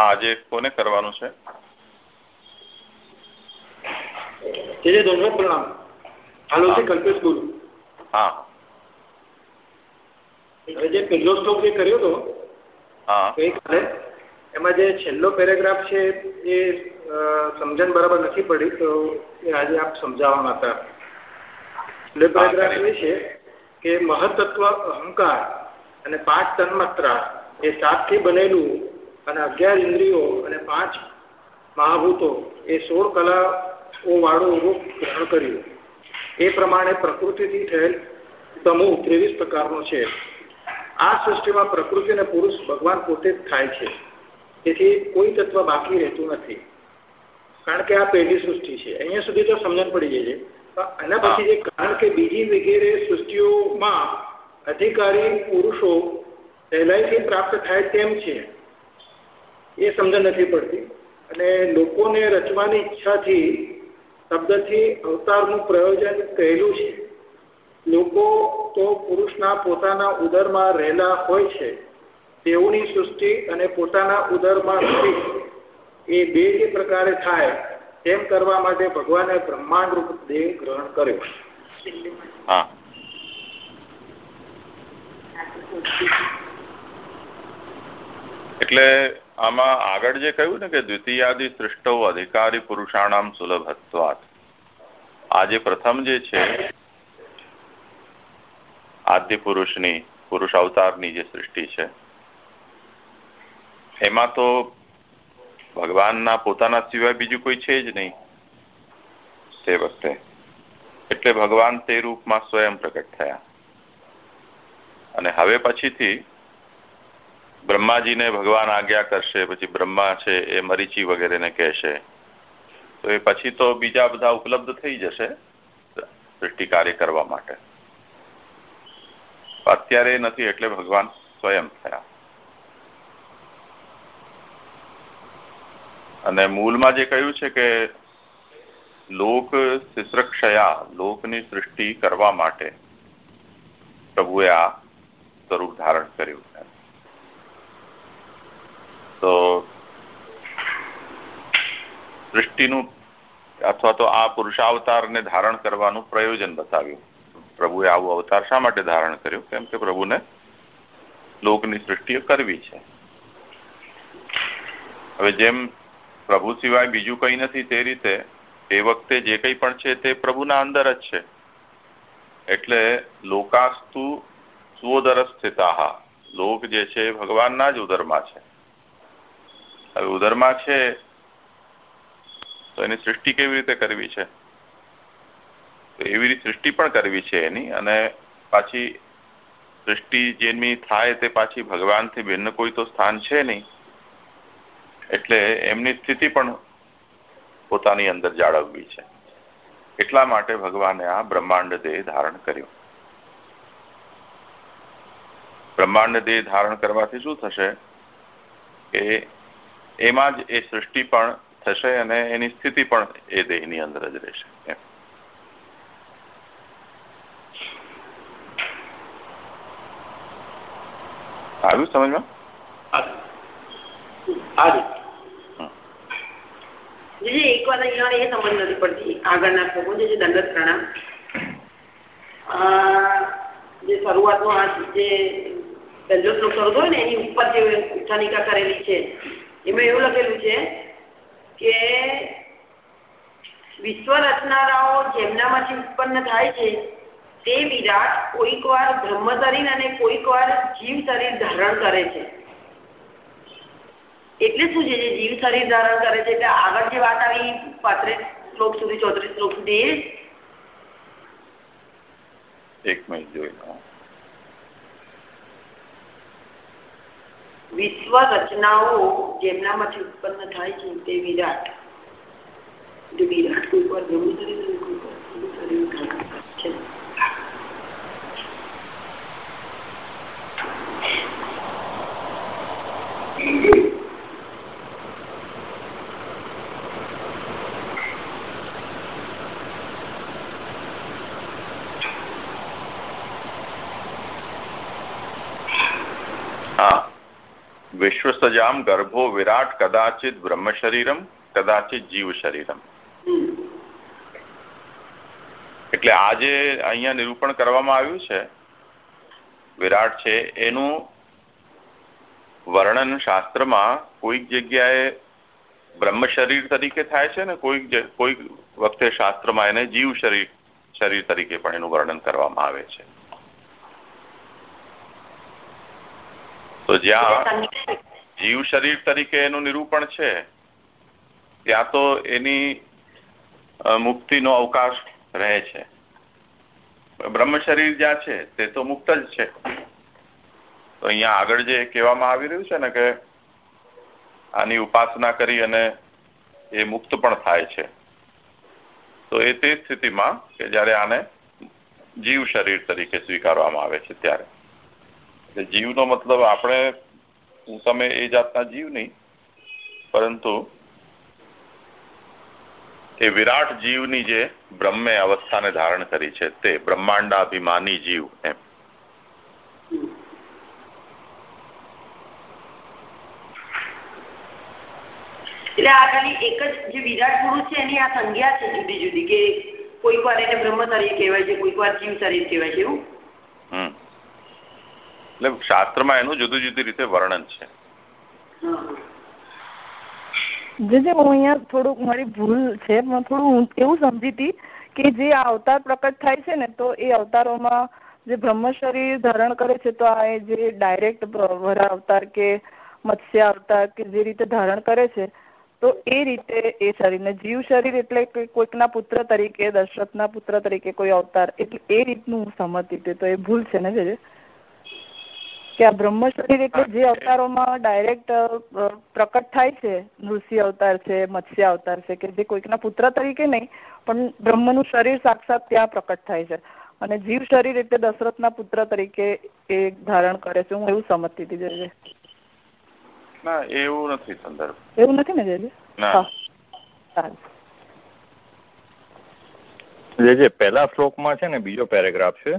આજે કોને કરવાનું છે? જે દંડવત પ્રણામ. હાલો છે કલ્પેશ ગુરુ. હા. જે પહેલો સ્ટોક જે કર્યો હતો ગઈકાલે એમાં જે છેલ્લો પેરેગ્રાફ છે એ સમજણ બરાબર નથી પડી તો એ આજે આપ સમજાવવાના હતા. છેલ્લો પેરેગ્રાફ એ છે કે મહતત્વ અહંકાર અને પાંચ તન્માત્રા એ સાતથી બનેલું અને અગિયાર ઇન્દ્રિયો અને પાંચ મહાભૂતો એ સોળ કલાઓ વાળું રૂપ ગ્રહણ કર્યું. એ પ્રમાણે પ્રકૃતિથી થયેલ સમૂહ ત્રેવીસ પ્રકારનો છે. આ સૃષ્ટિમાં પ્રકૃતિ અને પુરુષ ભગવાન પોતે જ થાય છે. તેથી કોઈ તત્વ બાકી રહેતું નથી. કારણ કે આ પહેલી સૃષ્ટિ છે. અહીંયા સુધી તો સમજણ પડી જાય છે. એના પછી જે કારણ કે બીજી વગેરે સૃષ્ટિઓમાં અધિકારી પુરુષો સહેલાઈથી પ્રાપ્ત થાય તેમ છે. એ સમજણ નથી પડતી. અને લોકોને રચવાની ઈચ્છાથી શબ્દથી અવતારનું પ્રયોજન કહેલું છે. લોકો તો પુરુષના પોતાના ઉદરમાં રહેલા હોય છે. તેઓની સૃષ્ટિ અને પોતાના ઉદરમાં એ બે જે પ્રકારે થાય તેમ કરવા માટે ભગવાને બ્રહ્માંડ રૂપ દેહ ગ્રહણ કર્યો. એટલે આમાં આગળ જે કહ્યું ને કે દ્વિતીયાદિ સૃષ્ટો અધિકારી પુરુષાણામ સુલભત્વાત. આ જે પ્રથમ જે છે આદ્ય પુરુષની પુરુષ અવતારની જે સૃષ્ટિ છે, એમાં તો ભગવાનના પોતાના સિવાય બીજું કોઈ છે જ નહીં તે વખતે. એટલે ભગવાન તે રૂપમાં સ્વયં પ્રગટ થયા. અને હવે પછીથી બ્રહ્માજીને ભગવાન આજ્ઞા કરશે, પછી બ્રહ્મા છે એ મરીચી વગેરેને કહેશે. તો એ પછી તો બીજા બધા ઉપલબ્ધ થઈ જશે સૃષ્ટિ કાર્ય કરવા માટે. અત્યારે નથી એટલે ભગવાન સ્વયં થયા. અને મૂળમાં જે કહ્યું છે કે લોક શિશ્રક્ષયા લોકની સૃષ્ટિ કરવા માટે પ્રભુએ આ સ્વરૂપ ધારણ કર્યું. તો સૃષ્ટિનું અથવા તો આ પુરુષાવતારને ધારણ કરવાનું પ્રયોજન બતાવ્યું. પ્રભુએ આવું અવતાર શા માટે ધારણ કર્યું? કેમ કે પ્રભુને લોકની સૃષ્ટિ કરવી છે. હવે જેમ પ્રભુ સિવાય બીજું કંઈ નથી તે રીતે એ વખતે જે કંઈ પણ છે તે પ્રભુના અંદર જ છે. એટલે લોકાસ્તુ સ્વોદર સ્થિતા લોક જે છે ભગવાનના જ ઉદરમાં છે. હવે ઉદરમાં છે, તો એની સૃષ્ટિ કેવી રીતે કરવી છે? તો એવી સૃષ્ટિ પણ કરવી છે એની અને પાછી સૃષ્ટિ જેની થાય તે પાછી ભગવાનથી ભિન્ન કોઈ તો સ્થાન છે નહીં. એટલે એમની સ્થિતિ પણ પોતાની અંદર જાળવવી છે. એટલા માટે ભગવાને આ બ્રહ્માંડ દેહ ધારણ કર્યું. બ્રહ્માંડ દેહ ધારણ કરવાથી શું થશે? કે એમાં જ એ સૃષ્ટિ પણ થશે અને એની સ્થિતિ પણ એ દેહની અંદર જ રહેશે. આવ્યું સમજમાં? એક વાત અહીંયા એ સમજ નથી પડતી. આગળના શ્લોકો જે દંડત પ્રણામ. જે શરૂઆતનો આ જે પહેલો શ્લોક ને, એની ઉપર જે ઉચ્ચાનિકા કરેલી છે એમાં એવું લખેલું છે કે વિશ્વ રચનારાઓ જેમનામાંથી ઉત્પન્ન થાય છે, તે વિરાટ કોઈક વાર બ્રહ્મ શરીર અને કોઈક વાર જીવ શરીર ધારણ કરે છે. એટલે શું છે જે જીવ શરીર ધારણ કરે છે? એટલે આગળ જે વાત આવી પાંત્રીસ શ્લોક સુધી, ચોત્રીસ શ્લોક સુધી. એક મિનિટ જોઈ વિશ્વ રચનાઓ જેમનામાંથી ઉત્પન્ન થાય છે તે વિરાટ વિરાટ કોઈ છે Thank you. વિશ્વસજામ ગર્ભો વિરાટ કદાચિત બ્રહ્મ શરીરમ કદાચિત જીવ શરીરમ એટલે આ જે અહીંયા નિરૂપણ કરવામાં આવ્યું છે, વિરાટ છે, એનું વર્ણન શાસ્ત્રમાં કોઈક જગ્યાએ બ્રહ્મ શરીર તરીકે થાય છે ને કોઈક કોઈક વખતે શાસ્ત્રમાં એને જીવ શરીર શરીર તરીકે પણ એનું વર્ણન કરવામાં આવે છે. તો જ્યાં જીવ શરીર તરીકે એનું નિરૂપણ છે ત્યાં તો એની મુક્તિનો અવકાશ રહે છે. બ્રહ્મ શરીર જ્યાં છે તે તો મુક્ત જ છે. તો અહીંયા આગળ જે કહેવામાં આવી રહ્યું છે ને કે આની ઉપાસના કરી અને એ મુક્ત પણ થાય છે. તો એ તે સ્થિતિમાં કે જ્યારે આને જીવ શરીર તરીકે સ્વીકારવામાં આવે છે ત્યારે. જીવનો મતલબ આપણે તમે એ જાતના જીવ નહીં પરંતુ એ વિરાટ જીવની જે બ્રહ્મે અવસ્થાને ધારણ કરી છે તે બ્રહ્માંડાભિમાની જીવ એમ. એટલે આ ખાલી એક જ જે વિરાટ પુરુષ છે એની આ સંજ્ઞા છે જુદી જુદી કે કોઈક વાર એને બ્રહ્મ શરીર કહેવાય છે કોઈક વાર જીવ શરીર કહેવાય છે એવું? એટલે શાસ્ત્રમાં એનું જુદી જુદી રીતે વર્ણન છે. જે હું અહીંયા થોડુંક મારી ભૂલ છે થોડું હું એવું સમજી હતી કે જે આ અવતાર પ્રકટ થાય છે ને, તો એ અવતારોમાં જે બ્રહ્મ શરીર ધારણ કરે છે, તો આ જે ડાયરેક્ટ વરા અવતાર કે મત્સ્ય અવતાર કે જે રીતે ધારણ કરે છે, તો એ રીતે એ શરીરને જીવ શરીર એટલે કોઈકના પુત્ર તરીકે, દશરથના પુત્ર તરીકે કોઈ અવતાર, એટલે એ રીતનું હું સમજતી તો એ ભૂલ છે ને કે આ બ્રહ્મ શરીર એટલે જે અવતારોમાં ડાયરેક્ટ પ્રકટ થાય છે નૃસિંહ અવતાર છે મત્સ્ય અવતાર છે કે જે કોઈકના પુત્ર તરીકે નહીં પણ બ્રહ્મનું શરીર સાક્ષાત ત્યાં પ્રકટ થાય છે. અને જીવ શરીર એટલે દશરથના પુત્ર તરીકે એ ધારણ કરે છે. હું એવું સમજતી હતી જે ના એવું નથી સંદર્ભ. એવું નથી ને જેજે જે જે પહેલા શ્લોકમાં છે ને બીજો પેરેગ્રાફ છે.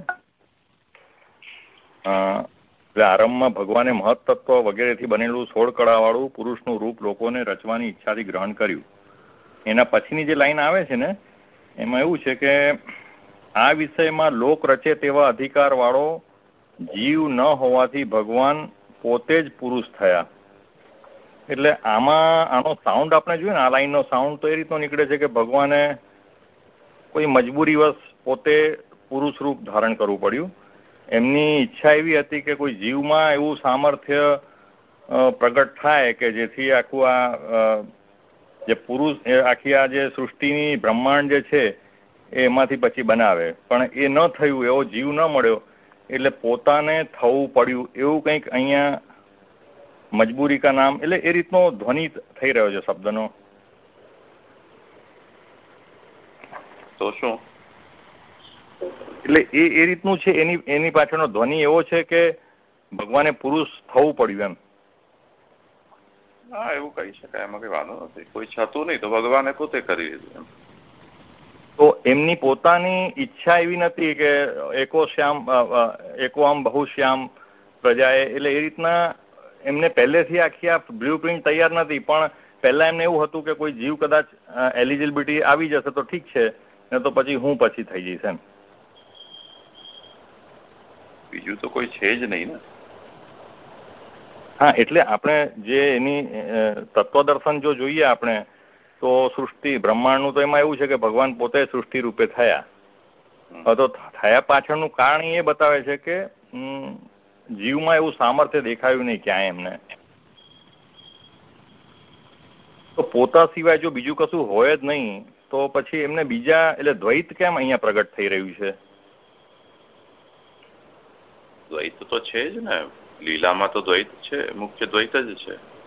એટલે આરંભમાં ભગવાને મહત્તત્વ વગેરેથી બનેલું સોળ કળાવાળું પુરુષનું રૂપ લોકોને રચવાની ઈચ્છાથી ગ્રહણ કર્યું. એના પછીની જે લાઈન આવે છે ને, એમાં એવું છે કે આ વિષયમાં લોક રચે તેવા અધિકાર વાળો જીવ ન હોવાથી ભગવાન પોતે જ પુરુષ થયા. એટલે આમાં આનો સાઉન્ડ આપણે જોઈએ ને, આ લાઈનનો સાઉન્ડ તો એ રીતનો નીકળે છે કે ભગવાને કોઈ મજબૂરીવશ પોતે પુરુષ રૂપ ધારણ કરવું પડ્યું. એમની ઈચ્છા એવી હતી કે કોઈ જીવમાં એવું સામર્થ્ય પ્રગટ થાય કે જેથી આખું આ જે પુરુષ આખી આ જે સૃષ્ટિની બ્રહ્માંડ જે છે, એ એમાંથી પછી બનાવે. પણ એ ન થયું, એવો જીવ ન મળ્યો, એટલે પોતાને થવું પડ્યું. એવું કંઈક અહીંયા મજબૂરી કા નામ, એટલે એ રીતનો ધ્વનિ થઈ રહ્યો છે શબ્દનો. તો શું? એટલે એ એ રીતનું છે એની એની પાછળનો ધ્વનિ એવો છે કે ભગવાને પુરુષ થવું પડ્યું એમ. હા એવું કહી શકાય એમાં કઈ વાંધો નથી. કોઈ છતું નહીં તો ભગવાને પોતે કરી દીધું એમ. તો એમની પોતાની ઈચ્છા એવી નથી કે એકો શ્યામ એકો આમ બહુ શ્યામ પ્રજાએ એટલે એ રીતના એમને પહેલેથી આખી આ બ્લુ પ્રિન્ટ તૈયાર નથી પણ પહેલા એમને એવું હતું કે કોઈ જીવ કદાચ એલિજિબિલિટી આવી જશે તો ઠીક છે ને તો પછી હું પછી થઈ જઈશ એમ. બીજું તો કોઈ છે જ નહીં ને. હા એટલે આપણે જે એની તત્વદર્શન જો જોઈએ આપણે તો સૃષ્ટિ બ્રહ્માંડનું તો એમાં એવું છે કે ભગવાન પોતે સૃષ્ટિ રૂપે થયા. તો થયા પાછળનું કારણ એ બતાવે છે કે જીવમાં એવું સામર્થ્ય દેખાયું નહીં ક્યાંય એમને. તો પોતા સિવાય જો બીજું કશું હોય જ નહીં તો પછી એમને બીજા એટલે દ્વૈત કેમ અહીંયા પ્રગટ થઈ રહ્યું છે? દ્વૈત તો છે જ ને. લીલામાં તો દ્વૈત છે, મુખ્ય દ્વૈત જ છે.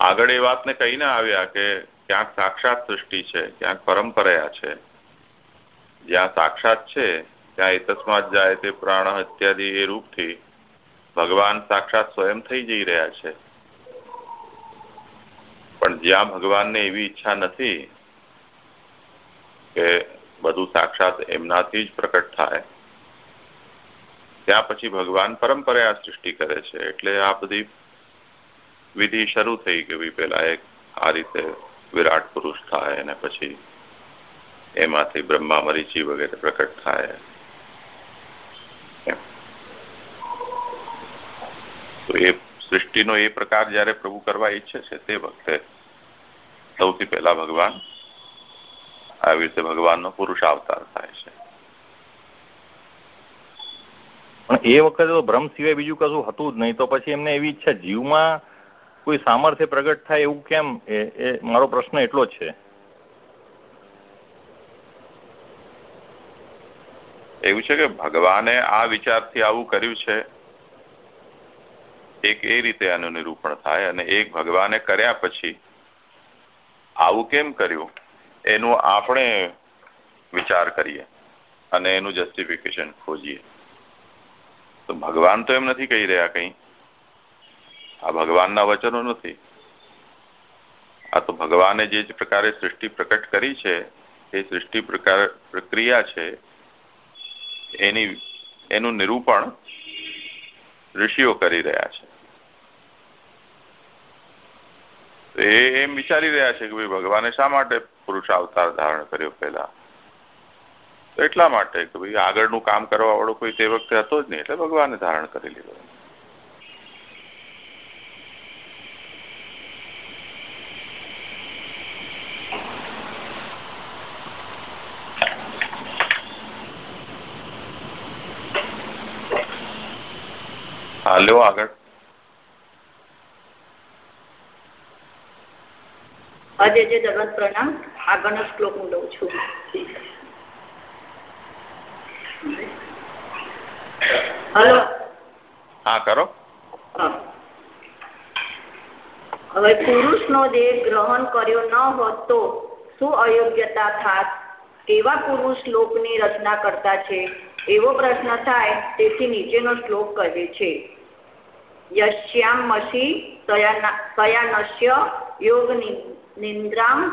આગળ એ વાતને કહીને આવ્યા કે ક્યાંક સાક્ષાત સૃષ્ટિ છે, ક્યાંક પરંપરા છે. જ્યાં સાક્ષાત છે, ત્યાં એતસ્માત જાય તે પ્રાણ ઇત્યાદિ એ રૂપથી ભગવાન સાક્ષાત સ્વયં થઈ જઈ રહ્યા છે. પણ જ્યાં ભગવાનને એવી ઈચ્છા નથી કે બધું સાક્ષાત એમનાથી જ પ્રકટ થાય. ત્યાં પછી ભગવાન પરંપરે સૃષ્ટિ કરે છે. એટલે આ બધી વિધિ શરૂ થઈ ગઈ પેલા એક આ રીતે વિરાટ પુરુષ થાય અને પછી એમાંથી બ્રહ્મા મરીચી વગેરે પ્રકટ થાય. તો એ સૃષ્ટિનો એ પ્રકાર જયારે પ્રભુ કરવા ઈચ્છે છે તે વખતે સૌથી પહેલા ભગવાન આવી રીતે ભગવાનનો પુરુષ અવતાર થાય છે. પણ એ વખતે તો ભ્રમ સિવાય બીજું કશું હતું જ નહીં તો પછી એમને એવી ઈચ્છા જીવમાં કોઈ સામર્થ્ય પ્રગટ થાય એવું કેમ? એ મારો પ્રશ્ન એટલો જ છે. એવું છે કે ભગવાને આ વિચારથી આવું કર્યું છે? એક એ રીતે આનું નિરૂપણ થાય અને એક ભગવાને કર્યા પછી આવું કેમ કર્યું? એનું આપણે વિચાર કરીએ અને એનું જસ્ટિફિકેશન ખોજીએ. તો ભગવાન તો એમ નથી કહી રહ્યા કંઈ. આ ભગવાનના વચનો નથી. આ તો ભગવાને જે પ્રકારે સૃષ્ટિ પ્રકટ કરી છે, એ સૃષ્ટિ પ્રકાર પ્રક્રિયા છે, એની, એનું નિરૂપણ ઋષિઓ કરી રહ્યા છે. એ એમ વિચારી રહ્યા છે કે ભાઈ ભગવાને શા માટે પુરુષ અવતાર ધારણ કર્યો પહેલા? તો એટલા માટે કે ભાઈ આગળનું કામ કરવા વાળો કોઈ તે વખતે હતો જ નહીં, એટલે ભગવાને ધારણ કરી લીધો. હાલ્યો આગળ. અજય જે જગત પ્રણામ આગળનો શ્લોક હું લઉં છું. હલો. હા કરો. હવે પુરુષ નો દેહ ગ્રહણ કર્યો ન હોત તો શું અયોગ્યતા થાત? કેવા પુરુષ લોકની રચના કરતા છે? એવો પ્રશ્ન થાય તેથી નીચેનો શ્લોક કહે છે. યશ્યામ મસી તયાનસ્ય યોગ નિંદ્રામ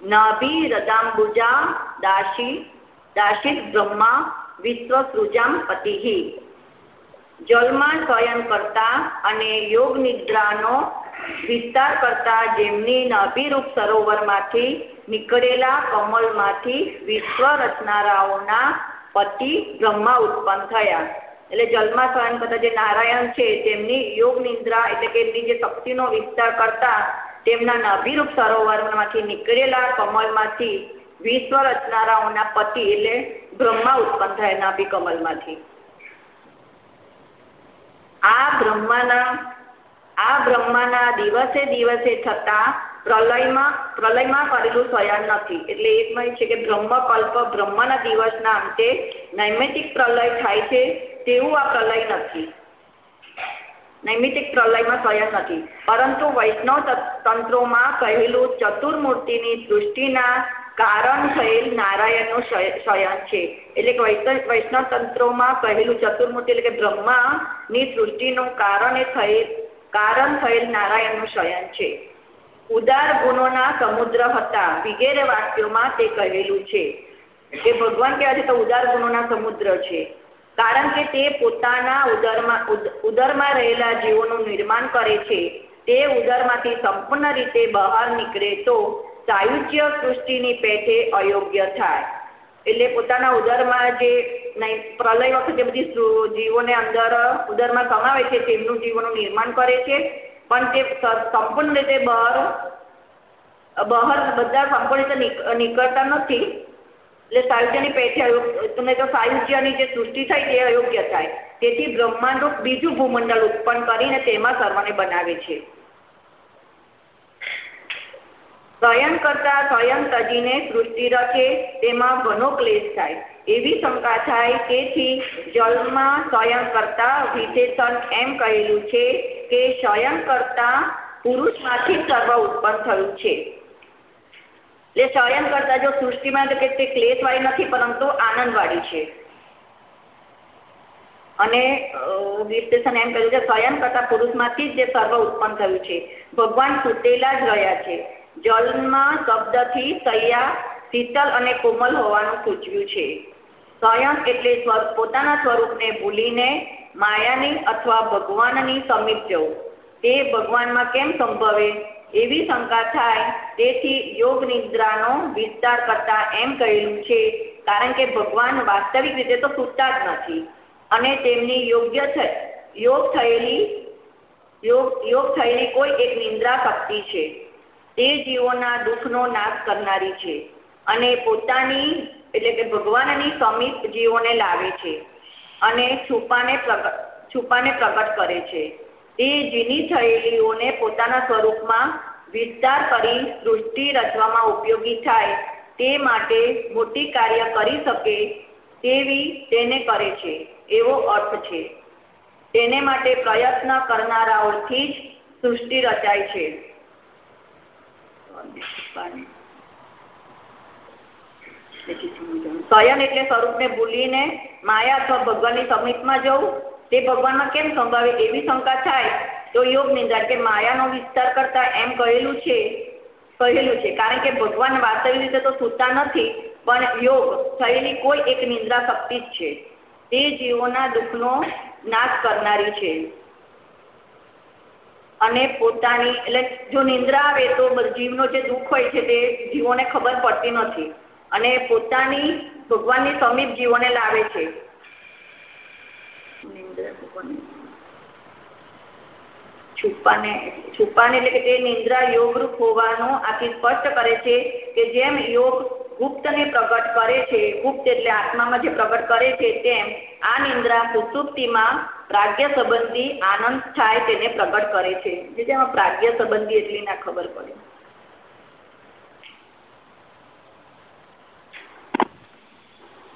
નાભિરદામ્બુજા દાસી દાશિત બ્રહ્મા વિશ્વસૃજામ પતિ જલમાં શયન કરતા અને યોગ નિદ્રાનો વિસ્તાર કરતા જેમની નાભિરૂપ સરોવરમાંથી નીકળેલા કમલમાંથી વિશ્વ રચનારાઓના પતિ બ્રહ્મા ઉત્પન્ન થયા. એટલે જલમાં શયન કરતા જે નારાયણ છે, તેમની યોગ નિદ્રા એટલે કે એમની જે શક્તિનો વિસ્તાર કરતા તેમના નાભિરૂપ સરોવરમાંથી નીકળેલા કમલમાંથી વિશ્વ રચનારાઓના પતિ એટલે બ્રહ્મા ઉત્પન્ન થયા નાભી કમલમાંથી. આ બ્રહ્માના આ બ્રહ્માના દિવસે દિવસે થતા પ્રલયમાં પ્રલયમાં કરેલું સયાન નથી. એટલે એકમાં છે કે બ્રહ્મકલ્પ બ્રહ્મના દિવસના અંતે નૈમિતિક પ્રલય થાય છે. તેવું આ પ્રલય નથી. નૈમિતિક પ્રલયમાં શયન નથી. પરંતુ વૈષ્ણવ તંત્રોમાં કહેલું ચતુર્મૂર્તિની સૃષ્ટિના કારણ થયેલ નારાયણનું શયન છે. એટલે કે વૈષ્ણવ તંત્રોમાં કહેલું ચતુર્મૂર્તિ એટલે કે બ્રહ્માની સૃષ્ટિનું કારણે થયેલ, કારણ થયેલ નારાયણનું શયન છે. ઉદાર ગુણોના સમુદ્ર હતા. વગેરે વાક્યોમાં તે કહેલું છે કે ભગવાન કહેવાય છે તો ઉદાર ગુણોના સમુદ્ર છે. કારણ કે તે પોતાના ઉદરમાં ઉદરમાં રહેલા જીવોનું નિર્માણ કરે છે. તે ઉદરમાંથી સંપૂર્ણ રીતે બહાર નીકળે તો સાયુજ્ય સૃષ્ટિની પેઠે અયોગ્ય થાય. એટલે પોતાના ઉદરમાં જે પ્રલય વખતે બધી જીવોને અંદર ઉદરમાં સમાવે છે, તેમનું જીવોનું નિર્માણ કરે છે. પણ તે સંપૂર્ણ રીતે બહાર બહાર બધા સંપૂર્ણ રીતે નીકળતા નથી. એટલે સાયુજ્યની પેઠે તમે તો સાયુજ્યની જે સૃષ્ટિ થાય તે અયોગ્ય થાય. તેથી બ્રહ્માંડ બીજું ભૂમંડળ ઉત્પન્ન કરીને તેમાં સર્વને બનાવે છે. શયન કરતા સ્વયં તજીને સૃષ્ટિ રચે તેમાં ઘણો ક્લેશ થાય. એવી શંકા થાય તેથી જલમાં શયન કરતા વિશેષણ એમ કહેલું છે કે શયન કરતા પુરુષમાંથી સર્વ ઉત્પન્ન થયું છે. એટલે શયન કરતા જો સૃષ્ટિમાં કે તે ક્લેશવાળી નથી, પરંતુ આનંદવાળી છે. અને વિશ્લેષણ એમ કહ્યું કે શયન કરતા પુરુષમાંથી જ જે સર્વ ઉત્પન્ન થયું છે. ભગવાન સુતેલા જ રહ્યા છે. જન્મ શબ્દથી સૈયા, શીતલ અને કોમલ હોવાનું સૂચવ્યું છે. સ્વયં એટલે પોતાના સ્વરૂપને ભૂલીને માયાની અથવા ભગવાનની સમીપ તે ભગવાનમાં કેમ સંભવે? એવી શંકા થાય, તેથી યોગ નિદ્રાનો વિસ્તાર કરતા એમ કહેલું છે, કારણ કે ભગવાન વાસ્તવિક રીતે તો સૂતા જ નથી અને તેમની યોગ્ય યોગ થયેલી, યોગ યોગ થયેલી કોઈ એક નિંદ્રા શક્તિ છે. તે જીવોના દુઃખનો નાશ કરનારી છે અને પોતાની, એટલે કે ભગવાનની સમીપ જીવોને લાવે છે અને છુપાને પ્રગટ છુપાને પ્રગટ કરે છે. તે જીની થયેલીઓને પોતાના સ્વરૂપમાં વિસ્તાર કરી સૃષ્ટિ રચવામાં ઉપયોગી થાય, તે માટે મોટી કાર્ય કરી શકે તેવી તેને કરે છે, એવો અર્થ છે. તેને માટે પ્રયત્ન કરનારાઓથી જ સૃષ્ટિ રચાય છે. શયન એટલે સ્વરૂપને ભૂલીને માયા અથવા ભગવાનની સમીપમાં જવું તે ભગવાનમાં કેમ સંભાવે એવી શંકા થાય, તો યોગ નિંદા કે માયાનો વિસ્તાર કરતા એમ કહેલું છે કહેલું છે. કારણ કે ભગવાન વાસ્તવિક રીતે તો સૂતા નથી, પણ યોગ થયેલી કોઈ એક નિંદ્રા શક્તિ જ છે. તે જીવોના દુઃખનો નાશ કરનારી છે. અને પોતાની, એટલે જો નિંદ્રા આવે તો જીવનો જે દુઃખ હોય છે તે જીવોને ખબર પડતી નથી. અને પોતાની ભગવાનની સમીપ જીવોને લાવે છે. છુપાને. છુપાને એટલે કે તે નિંદ્રા યોગરૂપ હોવાનું આથી સ્પષ્ટ કરે છે કે જેમ યોગ ગુપ્તને પ્રગટ કરે છે, ગુપ્ત એટલે આત્મામાં જે પ્રગટ કરે છે તેમ આ નિંદ્રા સુસુપ્તિમાં પ્રાગ્ય સંબંધી આનંદ થાય તેને પ્રગટ કરે છે. જે તેમાં પ્રાગ્ય સંબંધી એટલી ના ખબર પડે.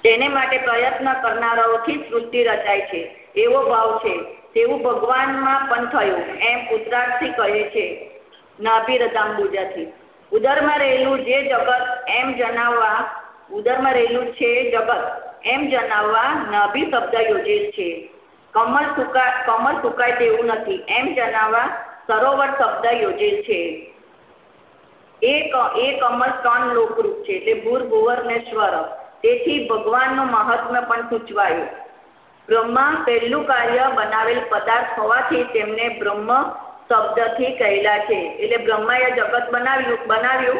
તેને માટે પ્રયત્ન કરનારાઓથી સ્મૃતિ રચાય છે. એવો ભાવ છે. તેવું ભગવાનમાં પણ થયું, એમ ઉત્તરાર્થથી કહે છે નાભિરતાંબુજાથી ઉદરમાં રહેલું જે જગત, એમ જણાવવા, ઉદરમાં રહેલું છે જગત, એમ જણાવવા નાભી શબ્દ યોજેલ છે. કમર સુકા કમર સુકાય તેવું નથી, એમ જણાવવા સરોવર શબ્દ યોજેલ છે. એ એ કમર ત્રણ લોકરૂપ છે, એટલે ભૂર, ભુવર સ્વર. તેથી ભગવાનનું મહાત્મ્ય પણ સૂચવાયું. બ્રહ્મા પહેલું કાર્ય બનાવેલ પદાર્થ હોવાથી તેમને બ્રહ્મ શબ્દથી કહેલા છે. એટલે બ્રહ્માએ જગત બનાવ્યું બનાવ્યું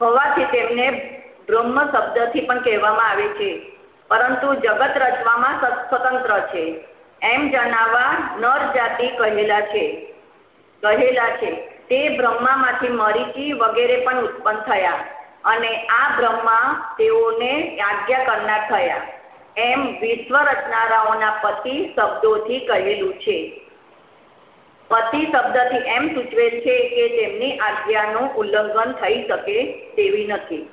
હોવાથી તેમને બ્રહ્મ શબ્દથી પણ કહેવામાં આવે છે. પરંતુ જગત રચવામાં સ્વતંત્ર છે. એમ જણાવવા નર જાતિ કહેલા છે. કહેલા છે. તે બ્રહ્મામાંથી મરીચી વગેરે પણ ઉત્પન્ન થયા અને આ બ્રહ્મા તેઓને આજ્ઞા કરનાર થયા. એમ વિશ્વ રચનારાઓના પતિ શબ્દોથી કહેલું છે. પતિ શબ્દથી એમ સૂચવે છે કે તેમની આજ્ઞાનું ઉલ્લંઘન થઈ શકે તેવી નથી.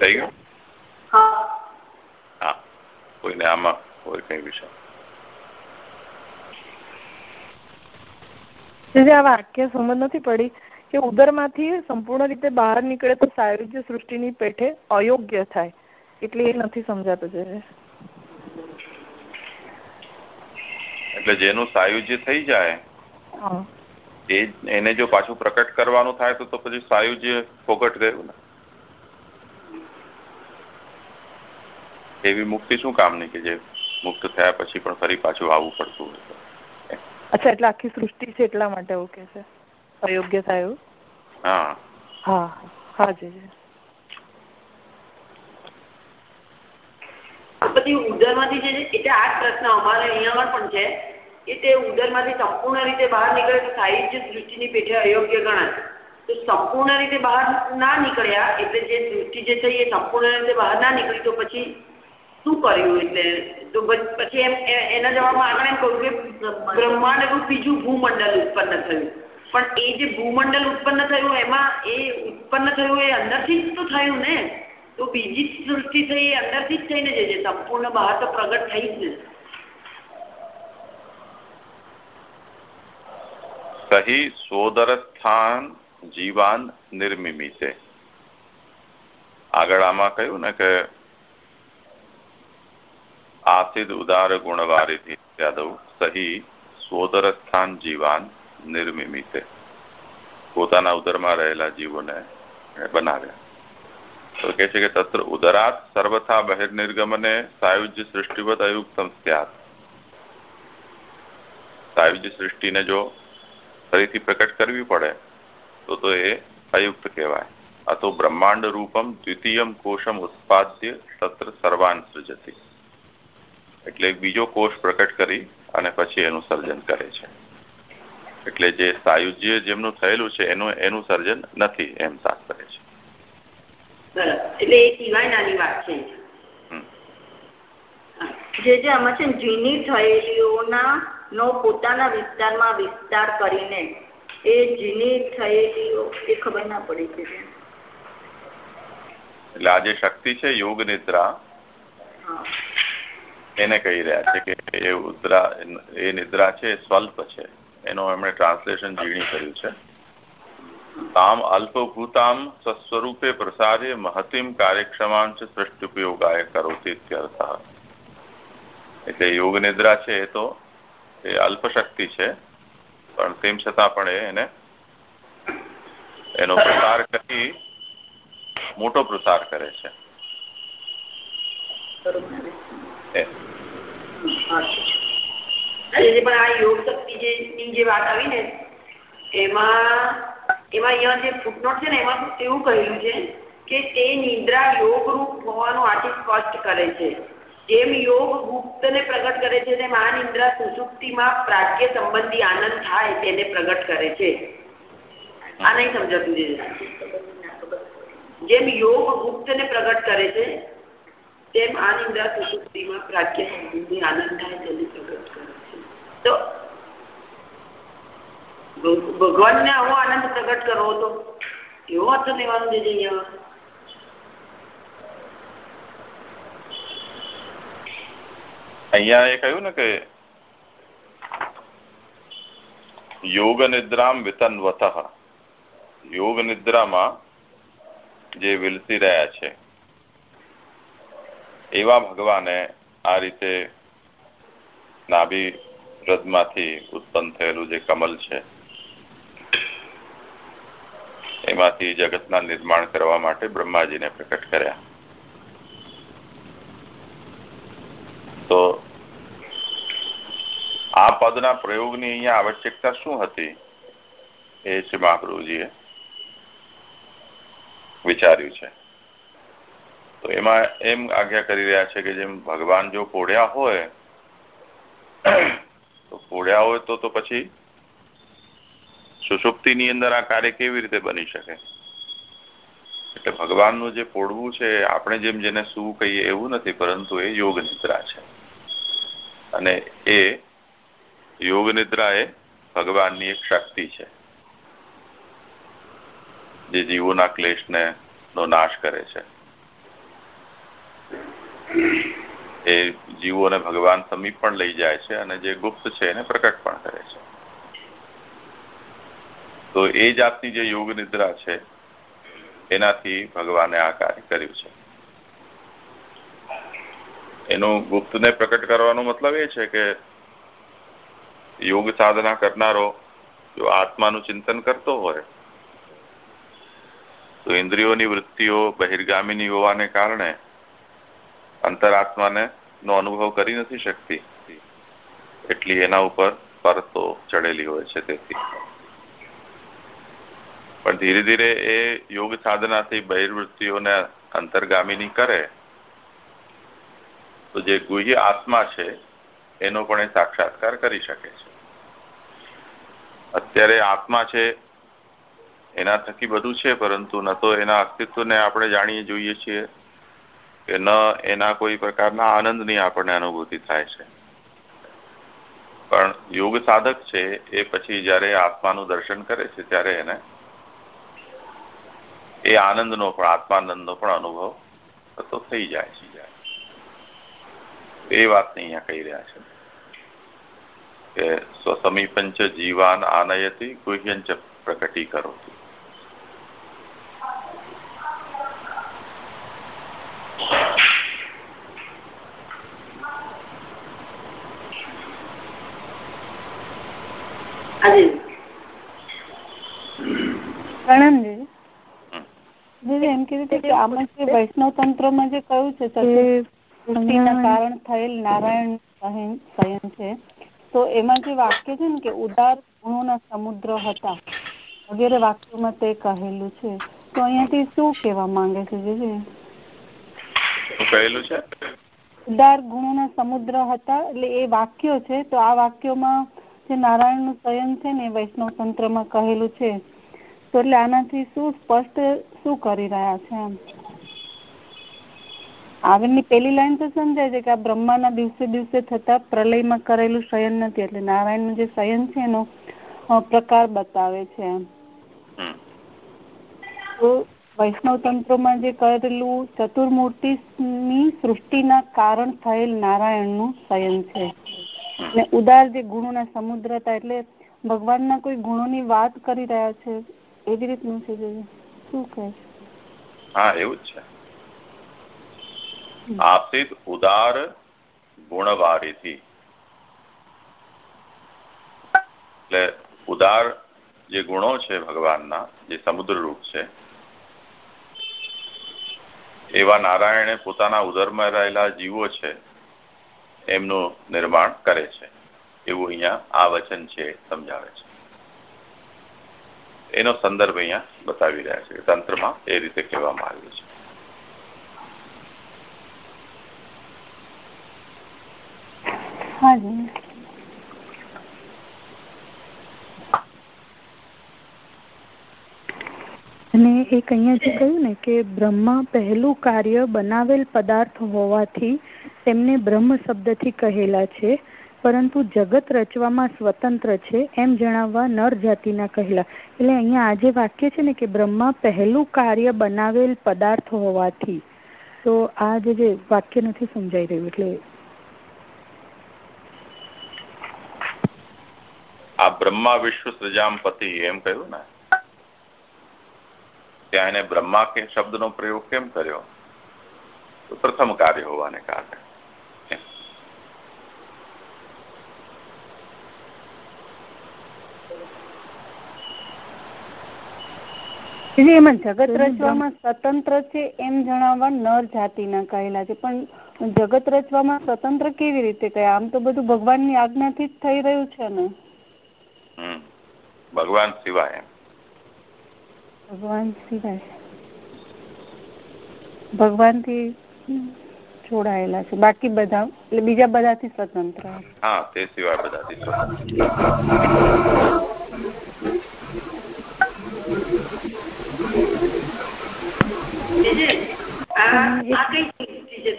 થઈ ગયું? હા. હા. કોઈને આમાં કોઈ કઈ વિષય આ વાક્ય સમજ નથી પડી કે ઉદરમાંથી સંપૂર્ણ રીતે બહાર નીકળે તો સાયુજ્ય સૃષ્ટિની પેઠે અયોગ્ય થાય. એટલે એ નથી સમજાતું છે એટલે જેનું સાયુજ્ય થઈ જાય એ એને જો પાછું પ્રકટ કરવાનું થાય તો પછી સાયુજ્ય ફોગટ ગયું ને. એવી મુક્તિ શું કામની કે જે મુક્ત થયા પછી પણ ફરી પાછું આવવું પડતું હોય અચ્છા એટલે આખી સૃષ્ટિ છે એટલા માટે એવું કે છે. અયોગ્ય થયું? હા. હા હા જી પછી ઉદરમાંથી જે એટલે આ પ્રશ્ન અમારે અહીંયા પણ છે કે તે ઉદરમાંથી સંપૂર્ણ રીતે બહાર નીકળે તો સાહિત્ય દૃષ્ટિની પેઠે અયોગ્ય ગણાય. તો સંપૂર્ણ રીતે બહાર ના નીકળ્યા એટલે જે દૃષ્ટિ જે થઈ એ સંપૂર્ણ રીતે બહાર ના નીકળી તો પછી શું કર્યું એટલે? તો પછી એમ એના જવાબમાં આગળ એમ કહ્યું કે બ્રહ્માંડ રૂપ બીજું ભૂમંડળ ઉત્પન્ન થયું. પણ એ જે ભૂમંડળ ઉત્પન્ન થયું, એમાં એ ઉત્પન્ન થયું એ અંદરથી જ તો થયું ને. તો બીજી સૃષ્ટિ થઈ એ અંદરથી જ થઈને જશે સંપૂર્ણ બહાર તો પ્રગટ થઈ જ નથી સહી સોદર સ્થાન જીવાન નિર્મિમિતે આગળ આમાં કહ્યું ને કે આસિદ ઉદાર ગુણવારીથી યાદવ સહી સોદરસ્થાન જીવાન નિર્મિમિતે પોતાના ઉદરમાં રહેલા જીવોને બનાવ્યા. તો કે છે કે તત્ર ઉદરાત સર્વથા બહિર્નિર્ગમને સાયુજ્ય સૃષ્ટિવત અયુક્તમ સ્યાત સાયુજ્ય સૃષ્ટિને જો ફરીથી પ્રકટ કરવી પડે, તો તો એ અયુક્ત કહેવાય. આ તો બ્રહ્માંડ રૂપમ દ્વિતીયમ કોષમ ઉત્પાદ્ય તત્ર સર્વાન સૃજતી. એટલે બીજો કોષ પ્રકટ કરી અને પછી એનું સર્જન કરે છે. એટલે જે સાયુજ્ય જેમનું થયેલું છે એનું એનું સર્જન નથી એમ તાત્પર્ય છે. એટલે એ સિવાયનાની વાત છે. જે જે આમાં છે જૂની થયેલીઓના નો પોતાના વિસ્તારમાં વિસ્તાર કરીને એ જૂની થયેલીઓ એ ખબર ના પડી છે એટલે આ જે શક્તિ છે યોગ નિદ્રા એને કહી રહ્યા છે કે એ ઉદ્રા એ નિદ્રા છે સ્વલ્પ છે. એનું એમણે ટ્રાન્સલેશન ઝીણી કર્યું છે. તામ અલ્પભૂતામ સ્વસ્વરૂપે પ્રસાર્ય મહતિમ કાર્યક્ષમાંચ સૃષ્ટિપયોગાય કરોતી ઇત્યર્થ. એટલે યોગ નિદ્રા છે એ તો એ અલ્પશક્તિ છે પણ તેમ છતાં પણ એને એનો પ્રસાર કરી મોટો પ્રસાર કરે છે. પણ આ યોગ શક્તિ ની જે વાત આવી ને, એમાં એમાં અહીંયા જે ફૂટનોટ છે ને, એમાં એવું કહેલું છે કે તે નિદ્રા યોગ રૂપ હોવાનું આથી સ્પષ્ટ આનંદ થાય તેને પ્રગટ કરે છે. આ નહીં સમજાતું જેમ યોગ ગુપ્તને પ્રગટ કરે છે, તેમ આ નિદ્રા સુસુપ્તિમાં પ્રાગ્ય આનંદ થાય છે. તો ભગવાનને આવો આનંદ પ્રગટ કરવો તો. એવો અર્થ લેવાનો છે અહીંયા એ કહ્યું ને કે યોગ નિદ્રામ વિતનવત. યોગ નિદ્રામાં જે વિલસી રહ્યા છે, એવા ભગવાને આ રીતે નાભી રદમાંથી ઉત્પન્ન થયેલું જે કમલ છે, એમાંથી જગતના નિર્માણ કરવા માટે બ્રહ્માજીને પ્રકટ કર્યા. તો આ પદના પ્રયોગની અહીંયા આવશ્યકતા શું હતી એ શ્રી મહાપ્રભુજીએ વિચાર્યું છે. તો એમાં એમ આજ્ઞા કરી રહ્યા છે કે જેમ ભગવાન જો પોઢ્યા હોય તો ફોડ્યા હોય તો તો પછી સુષુપ્તિની અંદર આ કાર્ય કેવી રીતે બની શકે? એટલે ભગવાનનું જે પોડવું છે, આપણે જેમ જેને શું કહીએ એવું નથી, પરંતુ એ યોગ નિદ્રા છે. અને એ યોગ નિદ્રા એ ભગવાનની એક શક્તિ છે. જે જીવોના ક્લેશને નો નાશ કરે છે. એ જીવોને ભગવાન સમીપ પણ લઈ જાય છે અને જે ગુપ્ત છે એને પ્રકટ પણ કરે છે. તો એ જાતની જે યોગ નિદ્રા છે, એનાથી ભગવાને આ કાર્ય કર્યું છે. એનું ગુપ્તને પ્રકટ કરવાનો મતલબ એ છે કે યોગ સાધના કરનારો જો આત્માનું ચિંતન કરતો હોય, તો ઇન્દ્રિયોની વૃત્તિઓ બહિર્ગામીની હોવાને કારણે અંતરાત્માને નો અનુભવ કરી નથી શકતી. એટલી એના ઉપર પરતો ચડેલી હોય છે તેથી. પણ ધીરે ધીરે એ યોગ સાધનાથી બહિર્વૃત્તિઓને અંતર્ગામીની કરે, તો જે ગુહ્ય આત્મા છે, એનો પણ એ સાક્ષાત્કાર કરી શકે છે. અત્યારે આત્મા છે, એના થકી બધું છે, પરંતુ ન તો એના અસ્તિત્વને આપણે જાણીએ જોઈએ છીએ. કે ન એના કોઈ પ્રકારના આનંદની આપણને અનુભૂતિ થાય છે. પણ યોગ સાધક છે એ પછી જયારે આત્માનું દર્શન કરે છે ત્યારે એને એ આનંદનો પણ, આત્માનંદનો પણ અનુભવ થતો થઈ જાય છે. એ વાતને અહીંયા કહી રહ્યા છે. કે સ્વસમીપંચ જીવાન આનયતી ગુહ્યંચ પ્રકટી કરોતી એમ કે આમાં જે વૈષ્ણવ તંત્રમાં જે કહ્યું છે કારણ થયેલ નારાયણ સયન છે તો એમાં જે વાક્ય છે ને કે ઉદાર ગુણોના સમુદ્ર હતા વગેરે વાક્યોમાં તે કહેલું છે. તો અહીંયાથી શું કહેવા માંગે છે જે? કહેલું છે? ઉદાર ગુણોના સમુદ્ર હતા એટલે એ વાક્યો છે તો આ વાક્યોમાં જે નારાયણનું સ્વયં છે ને વૈષ્ણવ તંત્રમાં કહેલું છે. તો એટલે આનાથી શું સ્પષ્ટ શું કરી રહ્યા છે એમ? આગળની પેલી લાઈન તો સમજાય છે કે આ બ્રહ્માના દિવસે દિવસે થતા પ્રલયમાં કરેલું શયન નથી એટલે નારાયણનું જે શયન છે એનો પ્રકાર બતાવે છે એમ. તો વૈષ્ણવ જે કરેલું ચતુર્મૂર્તિની સૃષ્ટિના કારણ થયેલ નારાયણનું શયન છે. અને ઉદાર જે ગુણોના સમુદ્ર હતા એટલે ભગવાનના કોઈ ગુણોની વાત કરી રહ્યા છે, એવી રીતનું છે શું કહે હા, એવું જ છે. આસિત ઉદાર ગુણવારીથી. એટલે ઉદાર જે ગુણો છે ભગવાનના, જે સમુદ્ર રૂપ છે એવા નારાયણે પોતાના ઉદરમાં રહેલા જીવો છે, એમનું નિર્માણ કરે છે. એવું અહીંયા આ વચન છે, સમજાવે છે. એનો સંદર્ભ અહીંયા બતાવી રહ્યા છે. તંત્રમાં એ રીતે કહેવામાં આવ્યું છે. અને એક અહીંયા જે કહ્યું ને કે બ્રહ્મા પહેલું કાર્ય બનાવેલ પદાર્થ હોવાથી તેમને બ્રહ્મ શબ્દથી કહેલા છે, પરંતુ જગત રચવામાં સ્વતંત્ર છે એમ જણાવવા નર જાતિના કહેલા. એટલે અહીંયા આ જે વાક્ય છે ને કે બ્રહ્મા પહેલું કાર્ય બનાવેલ પદાર્થ હોવાથી, તો આ જે વાક્ય નથી સમજાઈ રહ્યું, એટલે આ બ્રહ્મા વિશ્વ સૃજામપતિ એમ કહ્યું ને? ત્યાં એને બ્રહ્મા કે શબ્દનો પ્રયોગ કેમ કર્યો? તો પ્રથમ કાર્ય હોવાને કારણે. એમાં. જગત રચવામાં સ્વતંત્ર છે એમ જણાવવા નર જાતિના કહેલા છે. પણ જગત રચવામાં સ્વતંત્ર કેવી રીતે કહે આમ તો બધું ભગવાનની આજ્ઞાથી જ થઈ રહ્યું છે ને. ભગવાન સિવાય ભગવાન સિવાય. ભગવાનથી જોડાયેલા છે. બાકી બધા એટલે બીજા બધાથી સ્વતંત્ર હા તે સિવાય બધાથી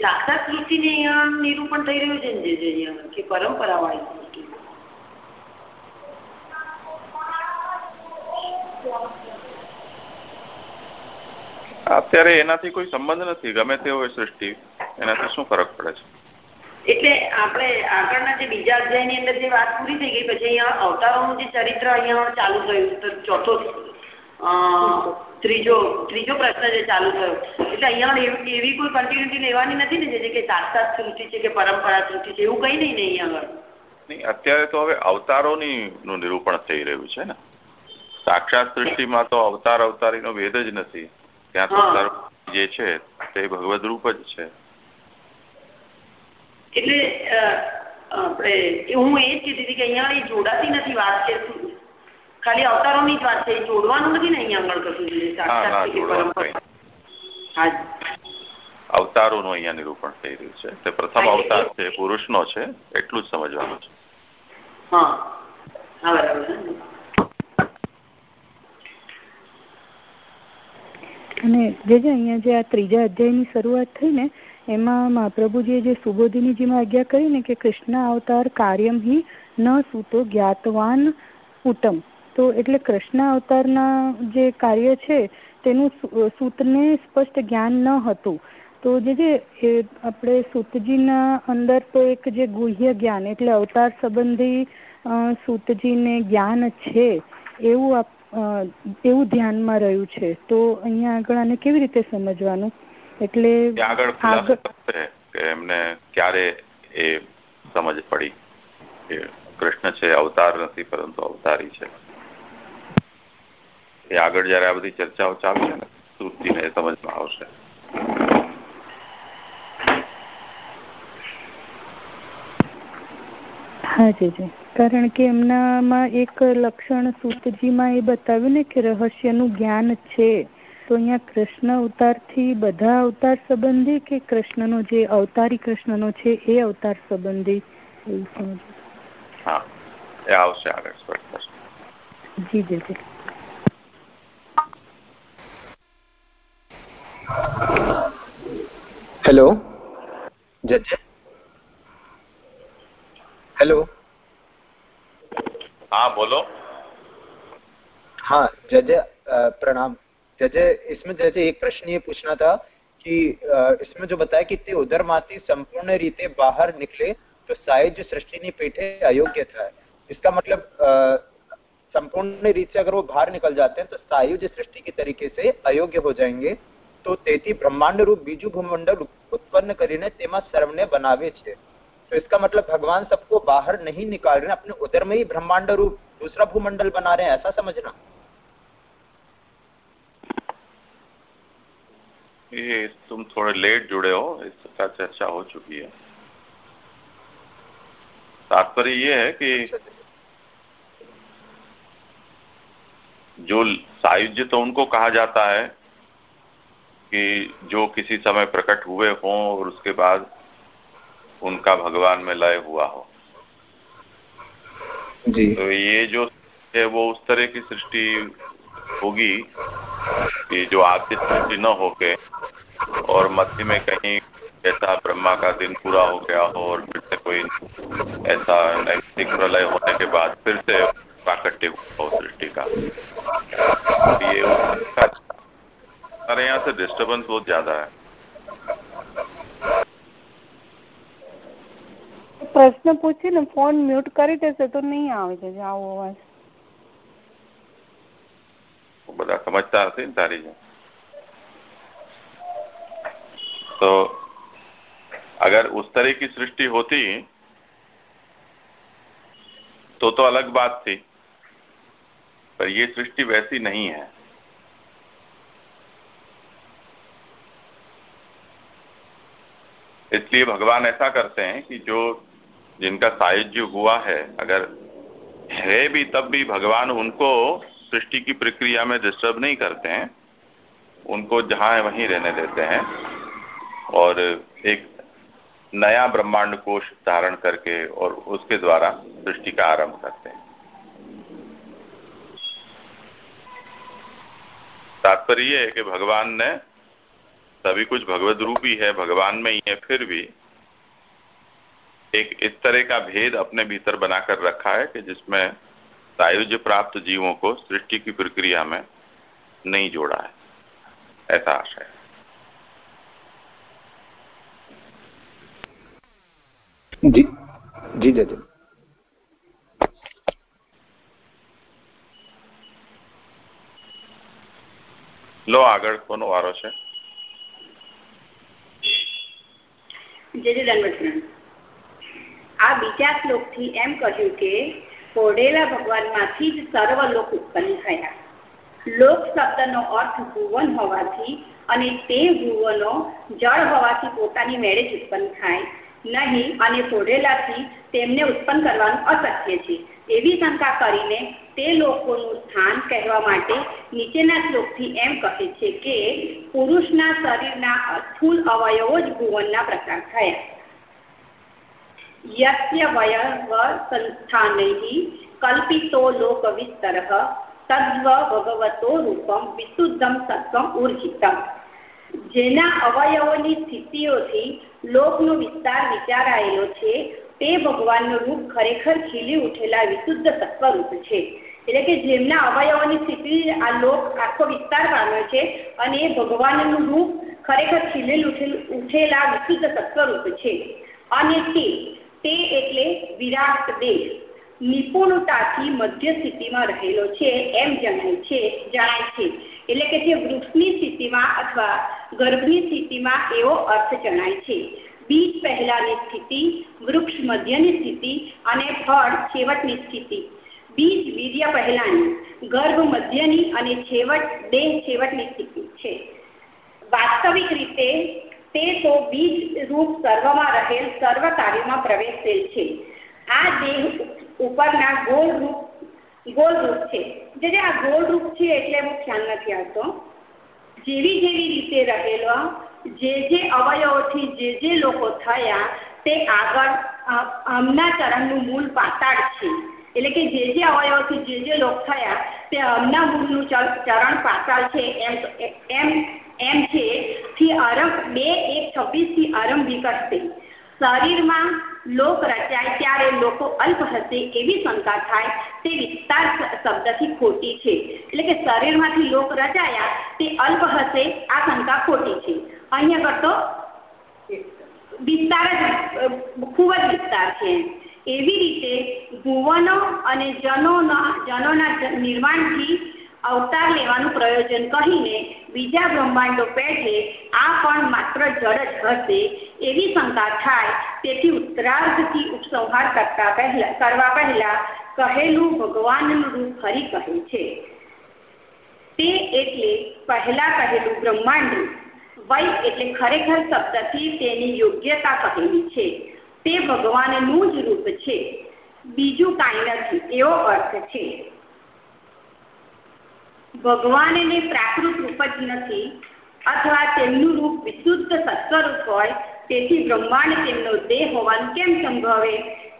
સાક્ષાત સૃષ્ટિ ને અહીંયા નિરૂપણ થઈ રહ્યું છે ને જે કે પરંપરા વાળી સૃષ્ટિ અત્યારે એનાથી કોઈ સંબંધ નથી ગમે તે હોય સૃષ્ટિ એનાથી શું ફરક પડે છે? એટલે આપણે આગળના જે બીજા અધ્યાયની અંદર જે વાત પૂરી થઈ ગઈ પછી અહીંયા અવતારોનું જે ચરિત્ર અહીંયા ચાલુ થયું ચોથો ત્રીજો ત્રીજો પ્રશ્ન જે ચાલુ થયો. એટલે અહીંયા એવી કોઈ કન્ટિન્યુટી લેવાની નથી ને જે કે સાક્ષાત સૃષ્ટિ છે કે પરંપરા સૃષ્ટિ છે એવું કઈ નહીં ને અહીંયા આગળ. નહીં અત્યારે તો હવે અવતારોની નું નિરૂપણ થઈ રહ્યું છે ને. સાક્ષાત સૃષ્ટિમાં તો અવતાર અવતારીનો ભેદ જ નથી. ત્યાં તો જે છે તે ભગવદ રૂપ જ છે. એટલે આપણે હું એ જ કીધી હતી કે અહીંયા જોડાતી નથી વાત છે ખાલી અવતારોની જ વાત છે જોડવાનું નથી ને અહીંયા આગળ કશું અવતારોનું અહીંયા નિરૂપણ થઈ રહ્યું છે. તે પ્રથમ અવતાર છે પુરુષનો છે એટલું જ સમજવાનું છે. હા. બરાબર અને જે જે અહીંયા જે આ ત્રીજા અધ્યાયની શરૂઆત થઈ ને, એમાં મહાપ્રભુજીએ જે સુબોધિનીજીમાં આજ્ઞા કરી ને કે કૃષ્ણ અવતાર કાર્યમ હિ ન સૂતો જ્ઞાતવાન ઉત્તમ તો એટલે કૃષ્ણ અવતારના જે કાર્ય છે, તેનું સૂતને સ્પષ્ટ જ્ઞાન ન હતું. તો જે જે આપણે સૂતજીના અંદર તો એક જે ગુહ્ય જ્ઞાન, એટલે અવતાર સંબંધી સૂતજીને જ્ઞાન છે, એવું એવું ધ્યાનમાં રહ્યું છે. તો અહીંયા આગળ આને કેવી રીતે સમજવાનું? એટલે આગળ એમને ક્યારે એ સમજ પડી કૃષ્ણ છે અવતાર નથી પરંતુ અવતારી છે. એ આગળ જયારે આ બધી ચર્ચાઓ ચાલશે ને સુરતીને એ સમજમાં આવશે. હા જી. કારણ કે એમનામાં એક લક્ષણ સુતજીમાં એ બતાવ્યું ને કે રહસ્યનું જ્ઞાન છે. તો અહીંયા કૃષ્ણ અવતારથી બધા અવતાર સંબંધી કે કૃષ્ણનો જે અવતારી કૃષ્ણનો છે એ અવતાર સંબંધી? જી જી જી. હેલો? હેલો? हाँ बोलो। हाँ जज प्रणाम। जजे, इसमें जैसे एक प्रश्न ये पूछना था कि इसमें जो बताया कि ते उदरमाती संपूर्ण रीते बाहर निकले तो साई जो सृष्टि ने पेटे अयोग्य था। इसका मतलब संपूर्ण रीत से अगर वो बाहर निकल जाते हैं तो सायुज सृष्टि के तरीके से अयोग्य हो जाएँगे। तो तेती ब्रह्मांड रूप बीजू भूमंडल उत्पन्न करीने तेमा सर्वने बनावे छे। तो इसका मतलब भगवान सबको बाहर नहीं निकाल रहे अपने उदर में ही ब्रह्मांड रूप, दूसरा भूमंडल बना रहे हैं, ऐसा समझना। ये तुम थोड़े लेट जुड़े हो इसका चर्चा हो चुकी है। तात्पर्य ये है कि जो सायुज्य तो उनको कहा जाता है कि जो किसी समय प्रकट हुए हों और उसके बाद उनका भगवान में लय हुआ हो। जी। तो ये जो है वो उस तरह की सृष्टि होगी कि जो आद्य सृष्टि न होके और मध्य में कहीं ऐसा ब्रह्मा का दिन पूरा हो गया हो और फिर से कोई ऐसा नैतिक प्रलय होने के बाद फिर से प्राकट्य हुआ हो सृष्टि का। तो ये अरे यहाँ से डिस्टर्बेंस बहुत ज़्यादा है। પ્રશ્ન પૂછીને ફોન મ્યુટ કરી દેશે તો નહીં આવે છે આવો અવાજ બધા સમજતા નથી ને તારી तो अगर उस तरह की सृष्टि होती तो तो अलग बात थी पर ये सृष्टि वैसी नहीं है इसलिए भगवान ऐसा करते हैं कि जो जिनका सायुज्य हुआ है, अगर है भी तब भी भगवान उनको सृष्टि की प्रक्रिया में डिस्टर्ब नहीं करते हैं। उनको जहाँ है वहीं रहने देते हैं। और एक नया ब्रह्मांड कोश धारण करके और उसके द्वारा सृष्टि का आरंभ करते हैं। तात्पर्य है कि भगवान ने सभी कुछ भगवत रूप ही है, भगवान में ही है, फिर भी एक इस तरह का भेद अपने भीतर बनाकर रखा है कि जिसमें सायुज्य प्राप्त जीवों को सृष्टि की प्रक्रिया में नहीं जोड़ा है ऐसा आशय जी जी जी લો આગળ કોનો વારો છે આ બીજા શ્લોકથી એમ કહ્યું કે પોઢેલા ભગવાનમાંથી જ સર્વ લોક ઉત્પન્ન થયા. લોક શબ્દનો અર્થ ભુવન હોવાથી અને તે ભુવનો જળ હોવાથી પોતાની મેળે જ ઉત્પન્ન થાય. નહીં, અને પોઢેલાથી તેમને ઉત્પન્ન કરવાનું અશક્ય છે. એવી શંકા કરીને તે લોકોનું સ્થાન કહેવા માટે નીચેના શ્લોકથી એમ કહે છે કે, પુરુષના શરીરના સ્થૂલ અવયવો જ ભુવનના પ્રકાર થયા. સંસ્થાનૈ કલ્પિતો લોક વિસ્તર તદ્વ ભગવતો રૂપમ વિશુદ્ધમ સત્વમ ઉર્જિતમ જેના અવયવોની સ્થિતિઓથી લોકનો વિસ્તાર વિચારાયેલો છે તે ભગવાનનું રૂપ ખરેખર ખીલી ઉઠેલા વિશુદ્ધ સત્વરૂપ છે એટલે કે જેમના અવયવોની સ્થિતિ આ લોક આખો વિસ્તાર પામ્યો છે અને એ ભગવાનનું રૂપ ખરેખર ખીલેલ ઉઠેલા વિશુદ્ધ સત્વરૂપ છે અને તે એટલે વિરાટ દેહ નિપુણતાથી મધ્ય સ્થિતિમાં રહેલો છે એમ જણાય છે જણાય છે. એટલે કે જે વૃક્ષની સ્થિતિમાં અથવા ગર્ભની સ્થિતિમાં એવો અર્થ જણાય છે. બીજ પહેલાની સ્થિતિ, વૃક્ષ મધ્યની સ્થિતિ અને ફળ છેવટની સ્થિતિ. બીજ વીર્ય પહેલાની, ગર્ભ મધ્યની અને છેવટ, દેહ છેવટની સ્થિતિ છે. વાસ્તવિક રીતે તે તો બીજ રૂપ સર્વમાં રહેલ સર્વ કાર્યમાં પ્રવેશેલ છે. આ દેહ ઉપરના ગોળ રૂપ ગોળ રૂપ છે. જે આ ગોળ રૂપ છે એટલે હું ખ્યાલ નથી આવતો. જેવી જેવી રીતે રહેલો, જે જે અવયવોથી જે જે લોકો થયા, તે આગળ અમના ચરણનું મૂળ પાતાળ છે. એટલે કે જે જે અવયવોથી જે જે લોક થયા, તે અમના મૂળનું ચરણ પાતાળ છે. એમ એમ એમ છે, થી આરંભ બે એક છવ્વીસથી આરંભી કરશે શરીરમાં લોક રચાય ત્યારે લોકો અલ્પ હશે એવી શંકા થાય તે વિસ્તાર શબ્દથી ખોટી છે. એટલે કે શરીરમાંથી લોક રચાયા તે અલ્પ હશે, આ શંકા ખોટી છે. અહીંયા કરતો વિસ્તાર જ, ખૂબ જ વિસ્તાર છે. એવી રીતે ભુવનો અને જનોના જનોના નિર્માણથી અવતાર લેવાનું પ્રયોજન કહીને બીજા બ્રહ્માંડો પેઠે આ પણ માત્ર જળ જ હશે એવી શંકા થાય. તેથી ઉત્તરાર્ધથી ઉપસંહાર કરતા પહેલા કરવા પહેલા કહેલું ભગવાનનું રૂપ ફરી કહે છે. તે એટલે પહેલા કહેલું બ્રહ્માંડ વય એટલે ખરેખર શબ્દથી તેની યોગ્યતા કહેલી છે. તે ભગવાનનું જ રૂપ છે. બીજું કાંઈ નથી. એવો અર્થ છે. ભગવાનને પ્રાકૃત રૂપ જ નથી અથવા તેમનું રૂપ વિશુદ્ધ સત્વરૂપ હોય, તેથી બ્રહ્માંડ તેમનો દેહ હોવાનું કેમ સંભવે?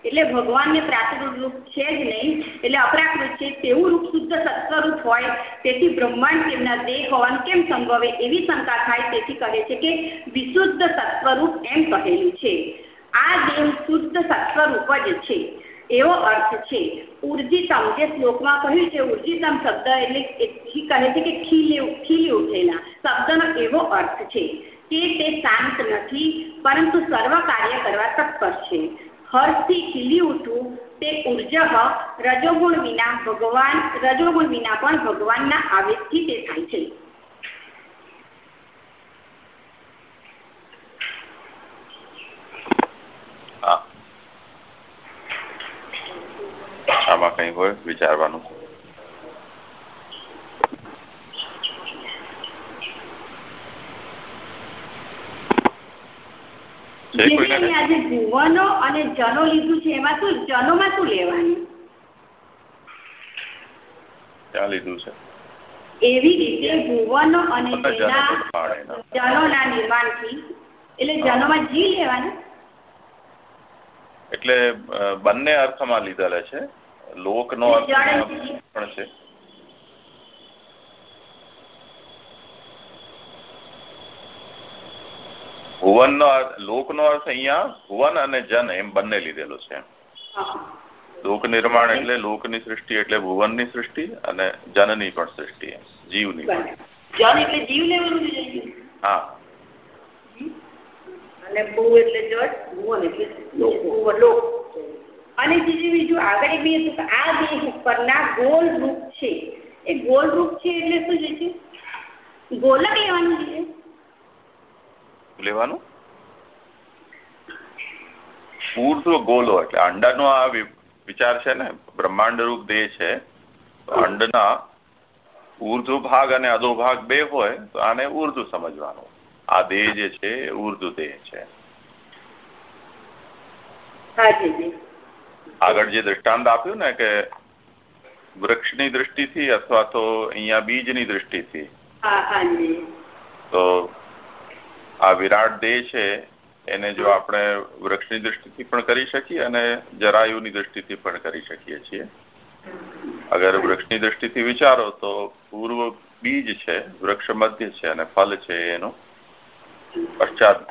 એટલે ભગવાનને પ્રાકૃત રૂપ છે જ નહીં, એટલે અપ્રાકૃત છે, તેવું રૂપ શુદ્ધ સત્વરૂપ હોય, તેથી બ્રહ્માંડ તેમના દેહ હોવાનું કેમ સંભવે? એવી શંકા થાય, તેથી કહે છે કે વિશુદ્ધ સત્વરૂપ એમ કહેલું છે. આ દેહ શુદ્ધ સત્વરૂપ જ છે. એવો અર્થ છે. ઉર્જિતમ જે શ્લોકમાં કહ્યું છે ઉર્જિતમ શબ્દ એટલે કહે છે કે ખીલી ખીલી ઉઠેલા. શબ્દનો એવો અર્થ છે કે તે શાંત નથી, પરંતુ સર્વ કાર્ય કરવા તત્પર છે. હર્ષથી ખીલી ઉઠવું, તે ઊર્જા રજોગુણ વિના ભગવાન, રજોગુણ વિના પણ ભગવાનના આવેશથી તે થાય છે. આમાં કઈ હોય વિચારવાનું? ભુવનો અને જનો લીધું છે એમાં શું જનોમાં શું લેવાનું? ક્યાં લીધું છે? એવી રીતે ભુવનો અને જનોના નિર્માણથી એટલે જનોમાં જી લેવાનું? એટલે બંને અર્થમાં લીધેલા છે. લોકનો અર્થ પણ છે. ભુવનનો લોકનો અર્થ અહીંયા ભુવન અને જન એમ બંને લીધેલો છે. લોક નિર્માણ એટલે લોકની સૃષ્ટિ એટલે ભુવનની સૃષ્ટિ અને જનની પણ સૃષ્ટિ જીવની પણ. હા. અને ભૂ એટલે જળ ભુવન એટલે લોક. અને બીજું બીજું આગળ બી હતું કે આ દેહ ઉપરના ગોળ રૂપ છે. એ ગોળ રૂપ છે એટલે શું છે ગોલક લેવાનું છે? લેવાનું? ઊર્ધ્વ ગોલો એટલે અંડાનો આ વિચાર છે ને બ્રહ્માંડ રૂપ દેહ છે. અંડના ઉર્ધ્વ ભાગ અને અધો ભાગ બે હોય તો આને ઉર્ધ્વ સમજવાનું. આ દેહ જે છે ઉર્ધ્વ દેહ છે. આગળ જે દ્રષ્ટાંત આપ્યું ને કે વૃક્ષની દ્રષ્ટિથી અથવા તો અહીંયા બીજની દ્રષ્ટિથી તો આ વિરાટ દેહ છે એને જો આપણે વૃક્ષની દ્રષ્ટિથી પણ કરી શકીએ અને જરાયુની દ્રષ્ટિથી પણ કરી શકીએ છીએ. અગર વૃક્ષની દ્રષ્ટિથી વિચારો તો પૂર્વ બીજ છે વૃક્ષ મધ્ય છે અને ફલ છે એનો પશ્ચાત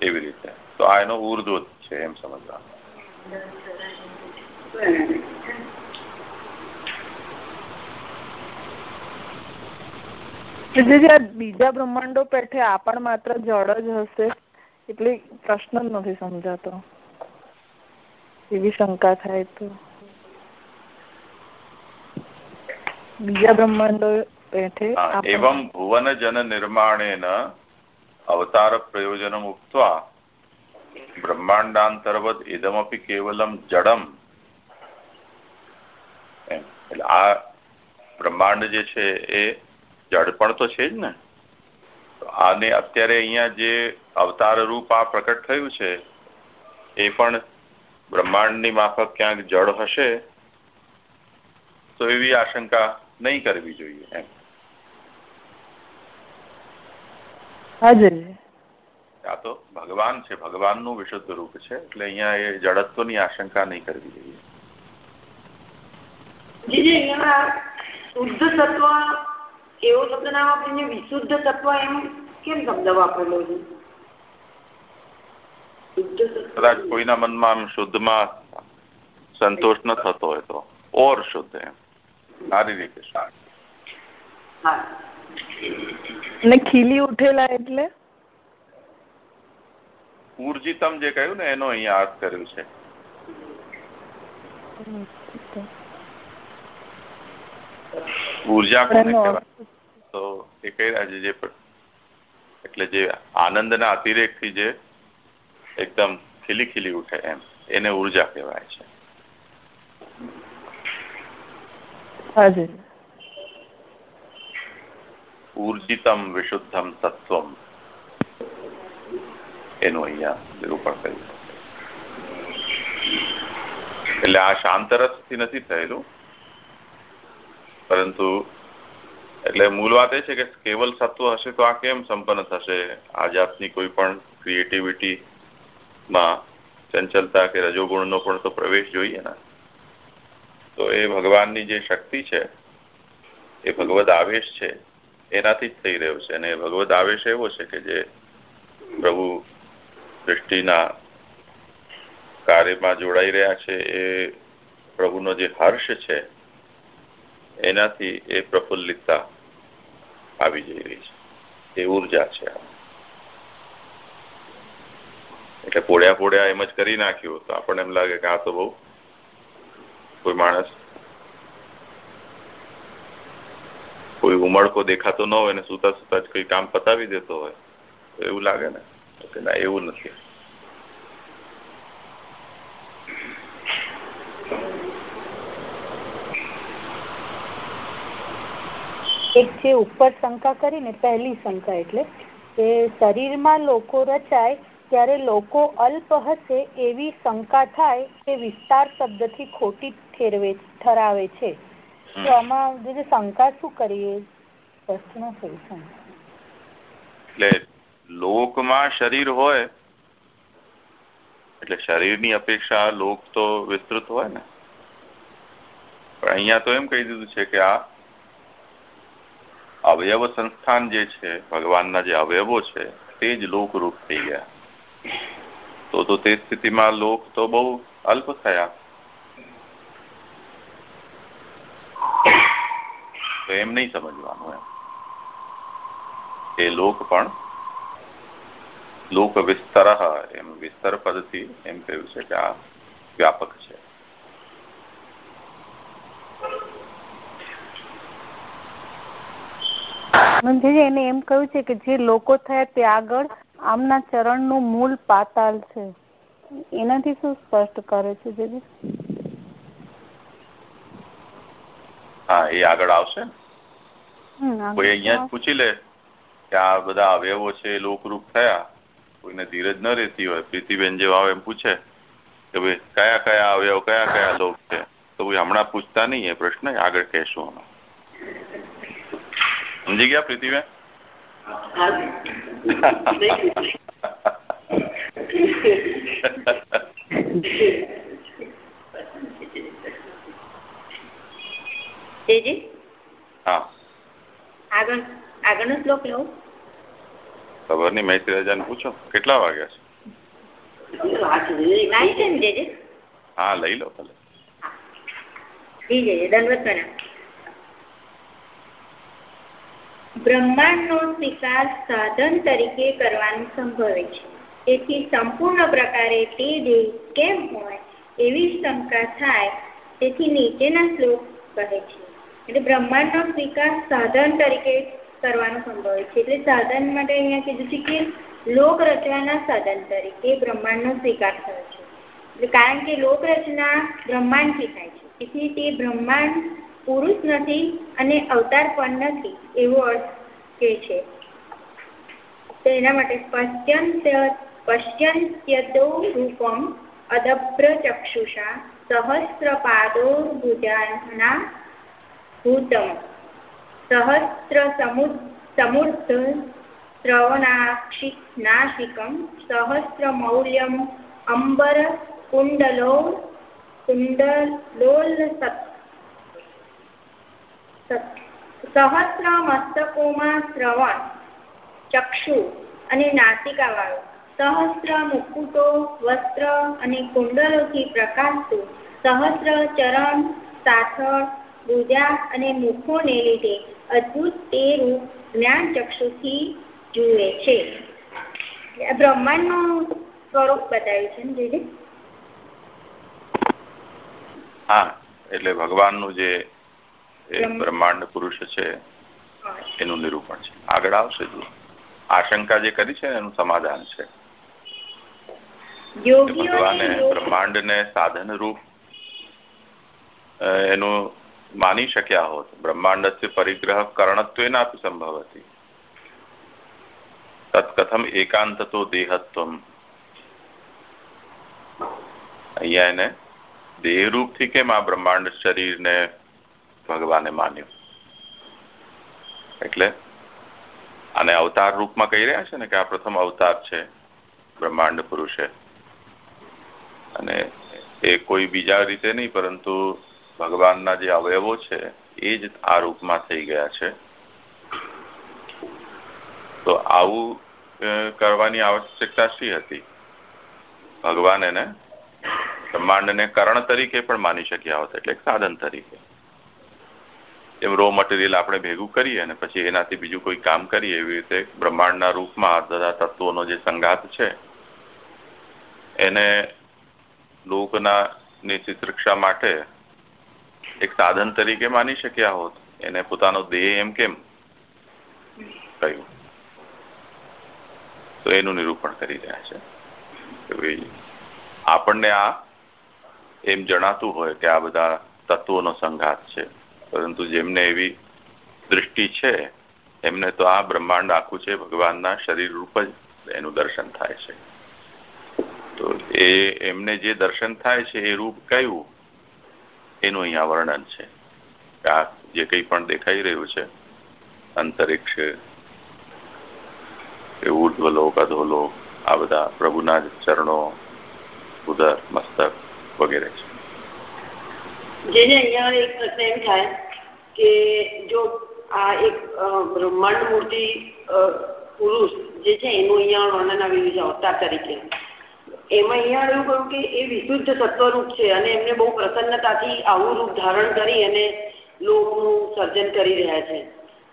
એવી રીતે. તો આ એનો ઉર્ધ્વ છે એમ સમજવાનું. બીજા બ્રહ્માંડો પેઠે આ પણ માત્ર જળ જ હશે એટલે પ્રશ્ન જ નથી સમજાતો. એવી શંકા થાય તો. બીજા બ્રહ્માંડો પેઠે એવમ ભુવન જન નિર્માણેન અવતાર પ્રયોજનમ ઉક્ત્વા બ્રહ્માંડાંતર્વત ઇદમપી કેવલમ જડમ. એટલે આ બ્રહ્માંડ જે છે એ જડ પણ તો છે જ ને. આને અત્યારે અહીંયા જે અવતાર રૂપ આ પ્રકટ થયું છે, એ પણ બ્રહ્માંડની માફક ક્યાંક જળ હશે, તો એવી આશંકા નહીં કરવી જોઈએ, એમ. આ તો ભગવાન છે ભગવાનનું વિશુદ્ધ રૂપ છે એટલે અહીંયા એ જડત્વની આશંકા નહીં કરવી જોઈએ. શુદ્ધ તત્વ એવો શબ્દ ના વાપરીને વિશુદ્ધ તત્વ એમ કેમ શબ્દ વાપરેલો છે? કદાચ કોઈના મનમાં આમ શુદ્ધમાં સંતોષ ન થતો હોય તો. ઓર શુદ્ધ એમ. સારી રીતે. અને ખીલી ઉઠેલા એટલે? ઉર્જિતમ જે કહ્યું ને એનો અહીંયા અર્થ કર્યો છે. ઊર્જા કોને કહેવાય? તો એ કહી રહ્યા છે જે એટલે જે આનંદના અતિરેકથી જે એકદમ ખીલી ખીલી ઉઠે એમ એને ઊર્જા કહેવાય છે. ઉર્જિતમ વિશુદ્ધમ તત્વમ. એનું અહીંયા નિરૂપણ કર્યું. એટલે આ શાંતરસથી નથી થયેલું. પરંતુ એટલે મૂળ વાત એ છે કે કેવલ સત્વ હશે તો આ કેમ સંપન્ન થશે? આ જાતની કોઈ પણ ક્રિએટિવિટીમાં ચંચલતા કે રજોગુણનો પણ તો પ્રવેશ જોઈએ ને. તો એ ભગવાનની જે શક્તિ છે, એ ભગવદ આવેશ છે, એનાથી જ થઈ રહ્યો છે. અને ભગવદ આવેશ એવો છે કે જે પ્રભુ સૃષ્ટિના કાર્યમાં જોડાઈ રહ્યા છે, એ પ્રભુનો જે હર્ષ છે, એનાથી એ પ્રફુલ્લિતતા આવી જઈ રહી છે. એ ઊર્જા એટલે પોળ્યા પોળ્યા એમ જ કરી નાખ્યું તો આપણને એમ લાગે કે આ તો બહુ કોઈ માણસ કોઈ ઉમળકો દેખાતો ન હોય ને સુતા સુતા જ કોઈ કામ પતાવી દેતો હોય તો એવું લાગે ને? કે ના એવું નથી. એક છે ઉપર શંકા કરીને પહેલી શંકા એટલે કે શરીરમાં લોકો રચાય ત્યારે લોકો અલ્પ હશે એવી શંકા થાય કે વિસ્તાર શબ્દથી ખોટી ઠેરવે ઠરાવે છે. તો આમાં જે શંકા શું કરીએ? પ્રશ્ન થયું એટલે લોકમાં શરીર હોય, એટલે શરીરની અપેક્ષા લોક તો વિસ્તૃત હોય ને. પણ અહીંયા તો એમ કહી દીધું છે કે આ અવયવ સંસ્થાન જે છે, ભગવાનના જે અવયવો છે, તે જ લોકરૂપ થઈ ગયા. તો તો તે સ્થિતિમાં લોક તો બહુ અલ્પ થયા. તો એમ નહીં સમજવાનું એમ. એ લોક પણ લોક વિસ્તર એમ વિસ્તર પદથી એમ કહ્યું છે કે આ વ્યાપક છે. એને એમ કહ્યું છે કે જે લોકો થયા તે આગળ આમના ચરણનું મૂળ પાતાલ છે. એનાથી શું સ્પષ્ટ કરે છે દીદી હા એ આગળ આવશે? કોઈ અહીંયા પૂછી લે કે આ બધા અવયવો છે લોકરૂપ થયા? કોઈને ધીરજ ન રહેતી હોય પ્રીતિબેન જેવા એમ પૂછે કે ભાઈ કયા કયા અવયવ કયા કયા લોક છે? તો ભાઈ હમણાં પૂછતા નહીં એ પ્રશ્ન આગળ કહેશું અમે. સમજી ગયા પ્રીતિબેન? આગળ આગળનો શ્લોક લઉં ખબર નહીં મૈત્રી રાજાને પૂછો કેટલા વાગ્યા છે? હા લઈ લો ભલે. બ્રહ્માંડ નો સ્વીકાર સાધન તરીકે કરવાનું સંભવે છે. તેથી સંપૂર્ણ પ્રકારે તે દેહ કેમ હોય એવી શંકા થાય તેથી નીચેના શ્લોક કહે છે. એટલે બ્રહ્માંડનો સ્વીકાર સાધન તરીકે કરવાનું સંભવે છે. એટલે સાધન માટે અહીંયા કીધું છે કે લોક રચવાના સાધન તરીકે બ્રહ્માંડનો સ્વીકાર થયો છે. કારણ કે લોક રચના બ્રહ્માંડથી થાય છે. તેથી તે બ્રહ્માંડ પુરુષ નથી અને અવતાર પણ નથી એવો અર્થ કે છે. તો એના માટે પશ્ચંત પશ્યંત્યદો રૂપમ અદભ્ર ચક્ષુષા સહસ્ત્રપાદો ભુજાના ભૂતમ. સહસ્ર સમુદ્ધ શ્રવણાક્ષિ નાશિકમ સહસ્રમૌલ્યમ અંબર કુંડલો કુંડલોલ સહસ્ર મસ્તકોમાં શ્રવણ ચક્ષુ અને નાસિકા વાળો સહસ્ર મુકુટો વસ્ત્ર અને કુંડલોથી પ્રકાશતું સહસ્ર ચરણ સાથળ ભુજા અને મુખોને લીધે અદ્ભુત તે રૂપ જ્ઞાન ચક્ષુથી જુએ છે. બ્રહ્માંડનું સ્વરૂપ બતાવ્યું છે ને હા એટલે ભગવાનનું જે બ્રહ્માંડ પુરુષ છે એનું નિરૂપણ છે. આગળ આવશે જો. આશંકા જે કરી છે એનું સમાધાન છે. ભગવાને બ્રહ્માંડને સાધન રૂપ એનું માની શક્યા હોત. બ્રહ્માંડ પરિગ્રહ કર્ણત્વેનાપી સંભવતી. તત્કથમ એકાંતતો દેહત્વમ. અહીંયા એને દેહરૂપથી કેમ આ બ્રહ્માંડ શરીરને ભગવાને માન્યું? એટલે આને અવતાર રૂપમાં કહી રહ્યા છે ને કે આ પ્રથમ અવતાર છે બ્રહ્માંડ પુરુષે. અને એ કોઈ બીજા રીતે નહીં, પરંતુ ભગવાનના જે અવયવો છે, એ જ આ રૂપમાં થઈ ગયા છે. તો આવું કરવાની આવશ્યકતા શી હતી? ભગવાન એને બ્રહ્માંડને કરણ તરીકે પણ માની શક્યા હોત, એટલે સાધન તરીકે. એમ રો મટીરિયલ આપણે ભેગું કરીએ અને પછી એનાથી બીજું કોઈ કામ કરીએ, એવી રીતે બ્રહ્માંડના રૂપમાં બધા તત્વોનો જે સંઘાત છે, એને લોકના ની માટે એક સાધન તરીકે માની શક્યા હોત. એને પોતાનો દેહ એમ કેમ? કહ્યું. તો એનું નિરૂપણ કરી રહ્યા છે. આપણને આ એમ જણાતું હોય કે આ બધા તત્વોનો સંઘાત છે. પરંતુ જેમને એવી દૃષ્ટિ છે, એમને તો આ બ્રહ્માંડ આખું છે, ભગવાનના શરીર રૂપ જ એનું દર્શન થાય છે. તો એ એમને જે દર્શન થાય છે, એ રૂપ કયું? એનું અહીંયા વર્ણન છે. આ જે કંઈ પણ દેખાઈ રહ્યું છે, અંતરિક્ષ ઉર્ધ્વલોક, અધોલોક, આ બધા પ્રભુના ચરણો ઉદર મસ્તક વગેરે છે. જે અહીંયા એક પ્રશ્ન એમ થાય કે જો આ એક બ્રહ્માંડ મૂર્તિ પુરુષ જે છે એનું અહીંયા વર્ણન એમાં અહીંયા એવું કહ્યું કે એ વિશુદ્ધ સત્વરૂપ છે અને એમને બહુ પ્રસન્નતાથી આવું રૂપ ધારણ કરી અને લોકનું સર્જન કરી રહ્યા છે.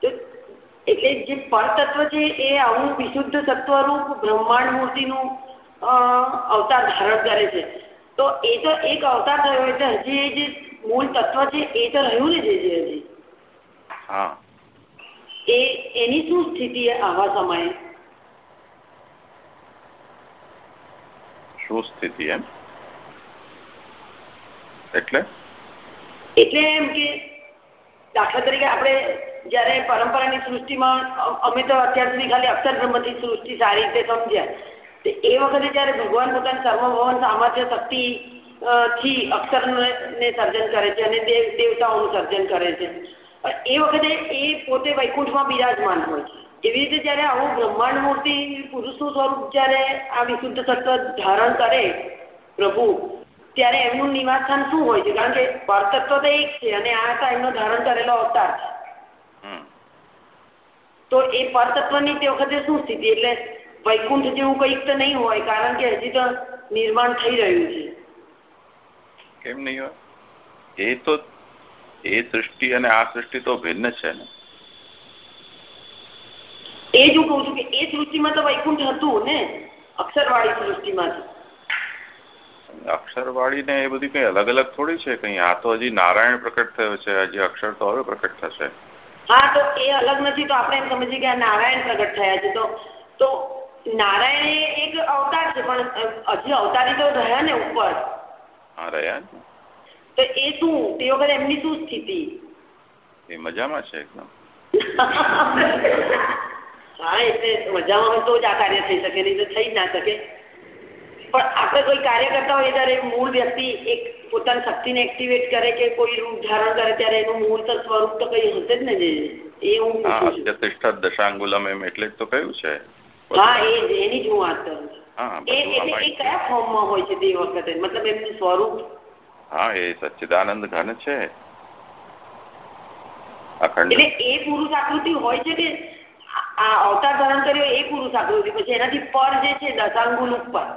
તો એટલે જે પરતત્વ છે એ આવું વિશુદ્ધ સત્વરૂપ બ્રહ્માંડ મૂર્તિનું અવતાર ધારણ કરે છે. તો એ તો એક અવતાર થયો એટલે હજી જે મૂળ તત્વ છે એ તો રહ્યું ને જે હજી? એ એની શું સ્થિતિ આવા સમયે? શું એમ? એટલે? એટલે એમ કે દાખલા તરીકે આપણે જયારે પરંપરાની સૃષ્ટિમાં અમે તો અત્યાર સુધી ખાલી અક્ષર બ્રહ્મથી સૃષ્ટિ સારી રીતે સમજ્યા. એ વખતે જયારે ભગવાન પોતાની સર્વભવન સામર્થ્ય શક્તિ થી અક્ષર ને સર્જન કરે છે અને દેવ, દેવતાઓનું સર્જન કરે છે. એ વખતે એ પોતે વૈકુંઠમાં બિરાજમાન હોય છે. એવી રીતે જયારે આવું બ્રહ્માંડ મૂર્તિ પુરુષનું સ્વરૂપ જયારે આ વિશુદ્ધ તત્વ ધારણ કરે પ્રભુ ત્યારે એમનું નિવાસસ્થાન શું હોય છે? કારણ કે પરતત્વ તો એક છે અને આ હતા એમનો ધારણ કરેલો અવતાર. છે તો એ પરતત્વની તે વખતે શું સ્થિતિ? એટલે વૈકુંઠ જેવું કંઈક તો નહીં હોય કારણ કે હજી તો નિર્માણ થઈ રહ્યું છે. કેમ નહીં હોય? એ તો એ સૃષ્ટિ અને આ સૃષ્ટિ તો ભિન્ન છે ને. એ જ હું કહું છું કે એ સૃષ્ટિમાં તો વૈકુંઠ હતું ને અક્ષરવાળી સૃષ્ટિમાં અક્ષરવાળી ને એ બધી કઈ અલગ અલગ થોડી છે કઈ? આ તો હજી નારાયણ પ્રકટ થયો છે હજી અક્ષર તો હવે પ્રકટ થશે. હા તો એ અલગ નથી તો આપણે એમ સમજીએ કે નારાયણ પ્રગટ થયા છે. તો તો નારાયણ એક અવતાર છે પણ હજી અવતારી તો રહ્યા ને ઉપર. હા રહ્યા તો એ શું? તે વગર એમની શું સ્થિતિ? એ મજામાં છે એકદમ. હા એટલે મજામાં હોય તો જ આ કાર્ય થઈ શકે નહીં તો થઈ જ ના શકે. પણ આપણે કોઈ કાર્ય કરતા હોઈએ ત્યારે મૂળ વ્યક્તિ એક પોતાની શક્તિને એક્ટિવેટ કરે કે કોઈ રૂપ ધારણ કરે ત્યારે એનું મૂળ સ્વરૂપ તો કઈ હશે જ ને એ હું દશાંગુલમ એમ એટલે જ તો કહ્યું છે. હા એ એની જ હું વાત કરું છું. એ કયા ફોર્મમાં હોય છે તે વખતે? મતલબ એમનું સ્વરૂપ? હા એ સચ્ચિદાનંદ ઘન છે. એટલે એ પુરુષ આકૃતિ હોય છે કે આ અવતાર ધારણ કર્યો એ પુરુષ આકૃતિ. પછી એનાથી પર જે છે દશાંગુલ ઉપર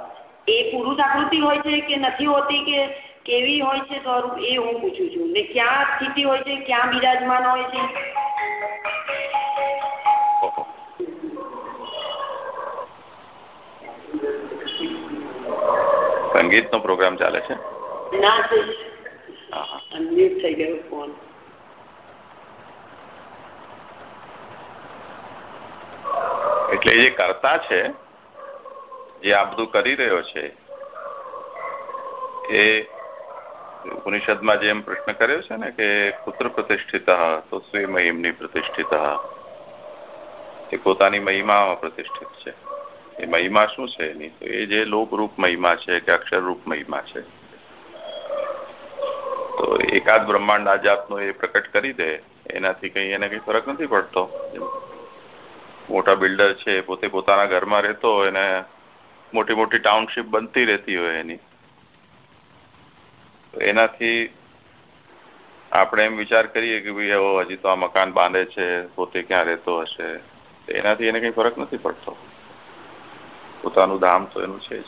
એ પુરુષ આકૃતિ હોય છે કે નથી હોતી કે કેવી હોય છે સ્વરૂપ? એ હું પૂછું છું. ને ક્યાં સ્થિતિ હોય છે ક્યાં બિરાજમાન હોય છે? સંગીત નો પ્રોગ્રામ ચાલે છે? ના થઈ ગયો ફોન. એટલે જે કરતા છે, જે આ બધું કરી રહ્યો છે, એ ઉપનિષદમાં જેમ પ્રશ્ન કર્યો છે ને કે પુત્ર પ્રતિષ્ઠિત તો સ્વે મહિમની પ્રતિષ્ઠિત. એ પોતાની મહિમામાં પ્રતિષ્ઠિત છે. એ મહિમા શું છે એની? તો એ જે લોકરૂપ મહિમા છે કે અક્ષરરૂપ મહિમા છે. તો એકાદ બ્રહ્માંડ આ જાતનું એ પ્રકટ કરી દે, એનાથી કઈ એને કઈ ફરક નથી પડતો. મોટા બિલ્ડર છે પોતે પોતાના ઘરમાં રહેતો હોય અને મોટી મોટી ટાઉનશીપ બનતી રહેતી હોય એની. એનાથી આપણે એમ વિચાર કરીએ કે ભાઈ એવો હજી તો આ મકાન બાંધે છે પોતે ક્યાં રહેતો હશે? એનાથી એને કઈ ફરક નથી પડતો. પોતાનું ધામ તો એનું છે જ.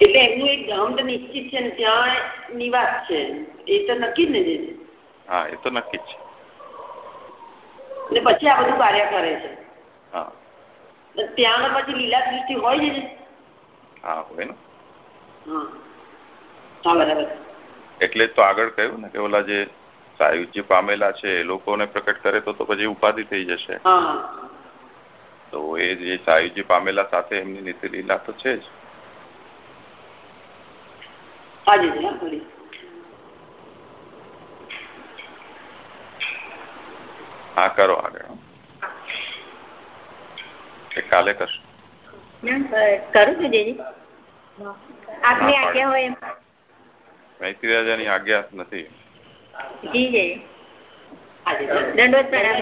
એટલે એમનું એક ધામ તો નિશ્ચિત છે ને ત્યાં નિવાસ છે. એ તો નક્કી જ ને હા એ તો નક્કી જ છે. ને પછી આ બધું કાર્ય કરે છે. હા. ત્યાં પછી લીલા દૃષ્ટિ હોય છે હા હોય ને. હા. બરાબર. એટલે તો આગળ કહ્યું ને કે ઓલા જે સાયુજ્ય પામેલા છે એ લોકોને પ્રકટ કરે તો પછી ઉપાધિ થઈ જશે. તો એ જે સાયુજ્ય પામેલા સાથે એમની નીતિ લીલા તો છે જ. હા કરો આગળ. કે કાલે કરશો. કરું છું આપની આજ્ઞા હોય એમ. મૈત્રી રાજાની આજ્ઞા નથી. જી જય દંડવત પ્રણામ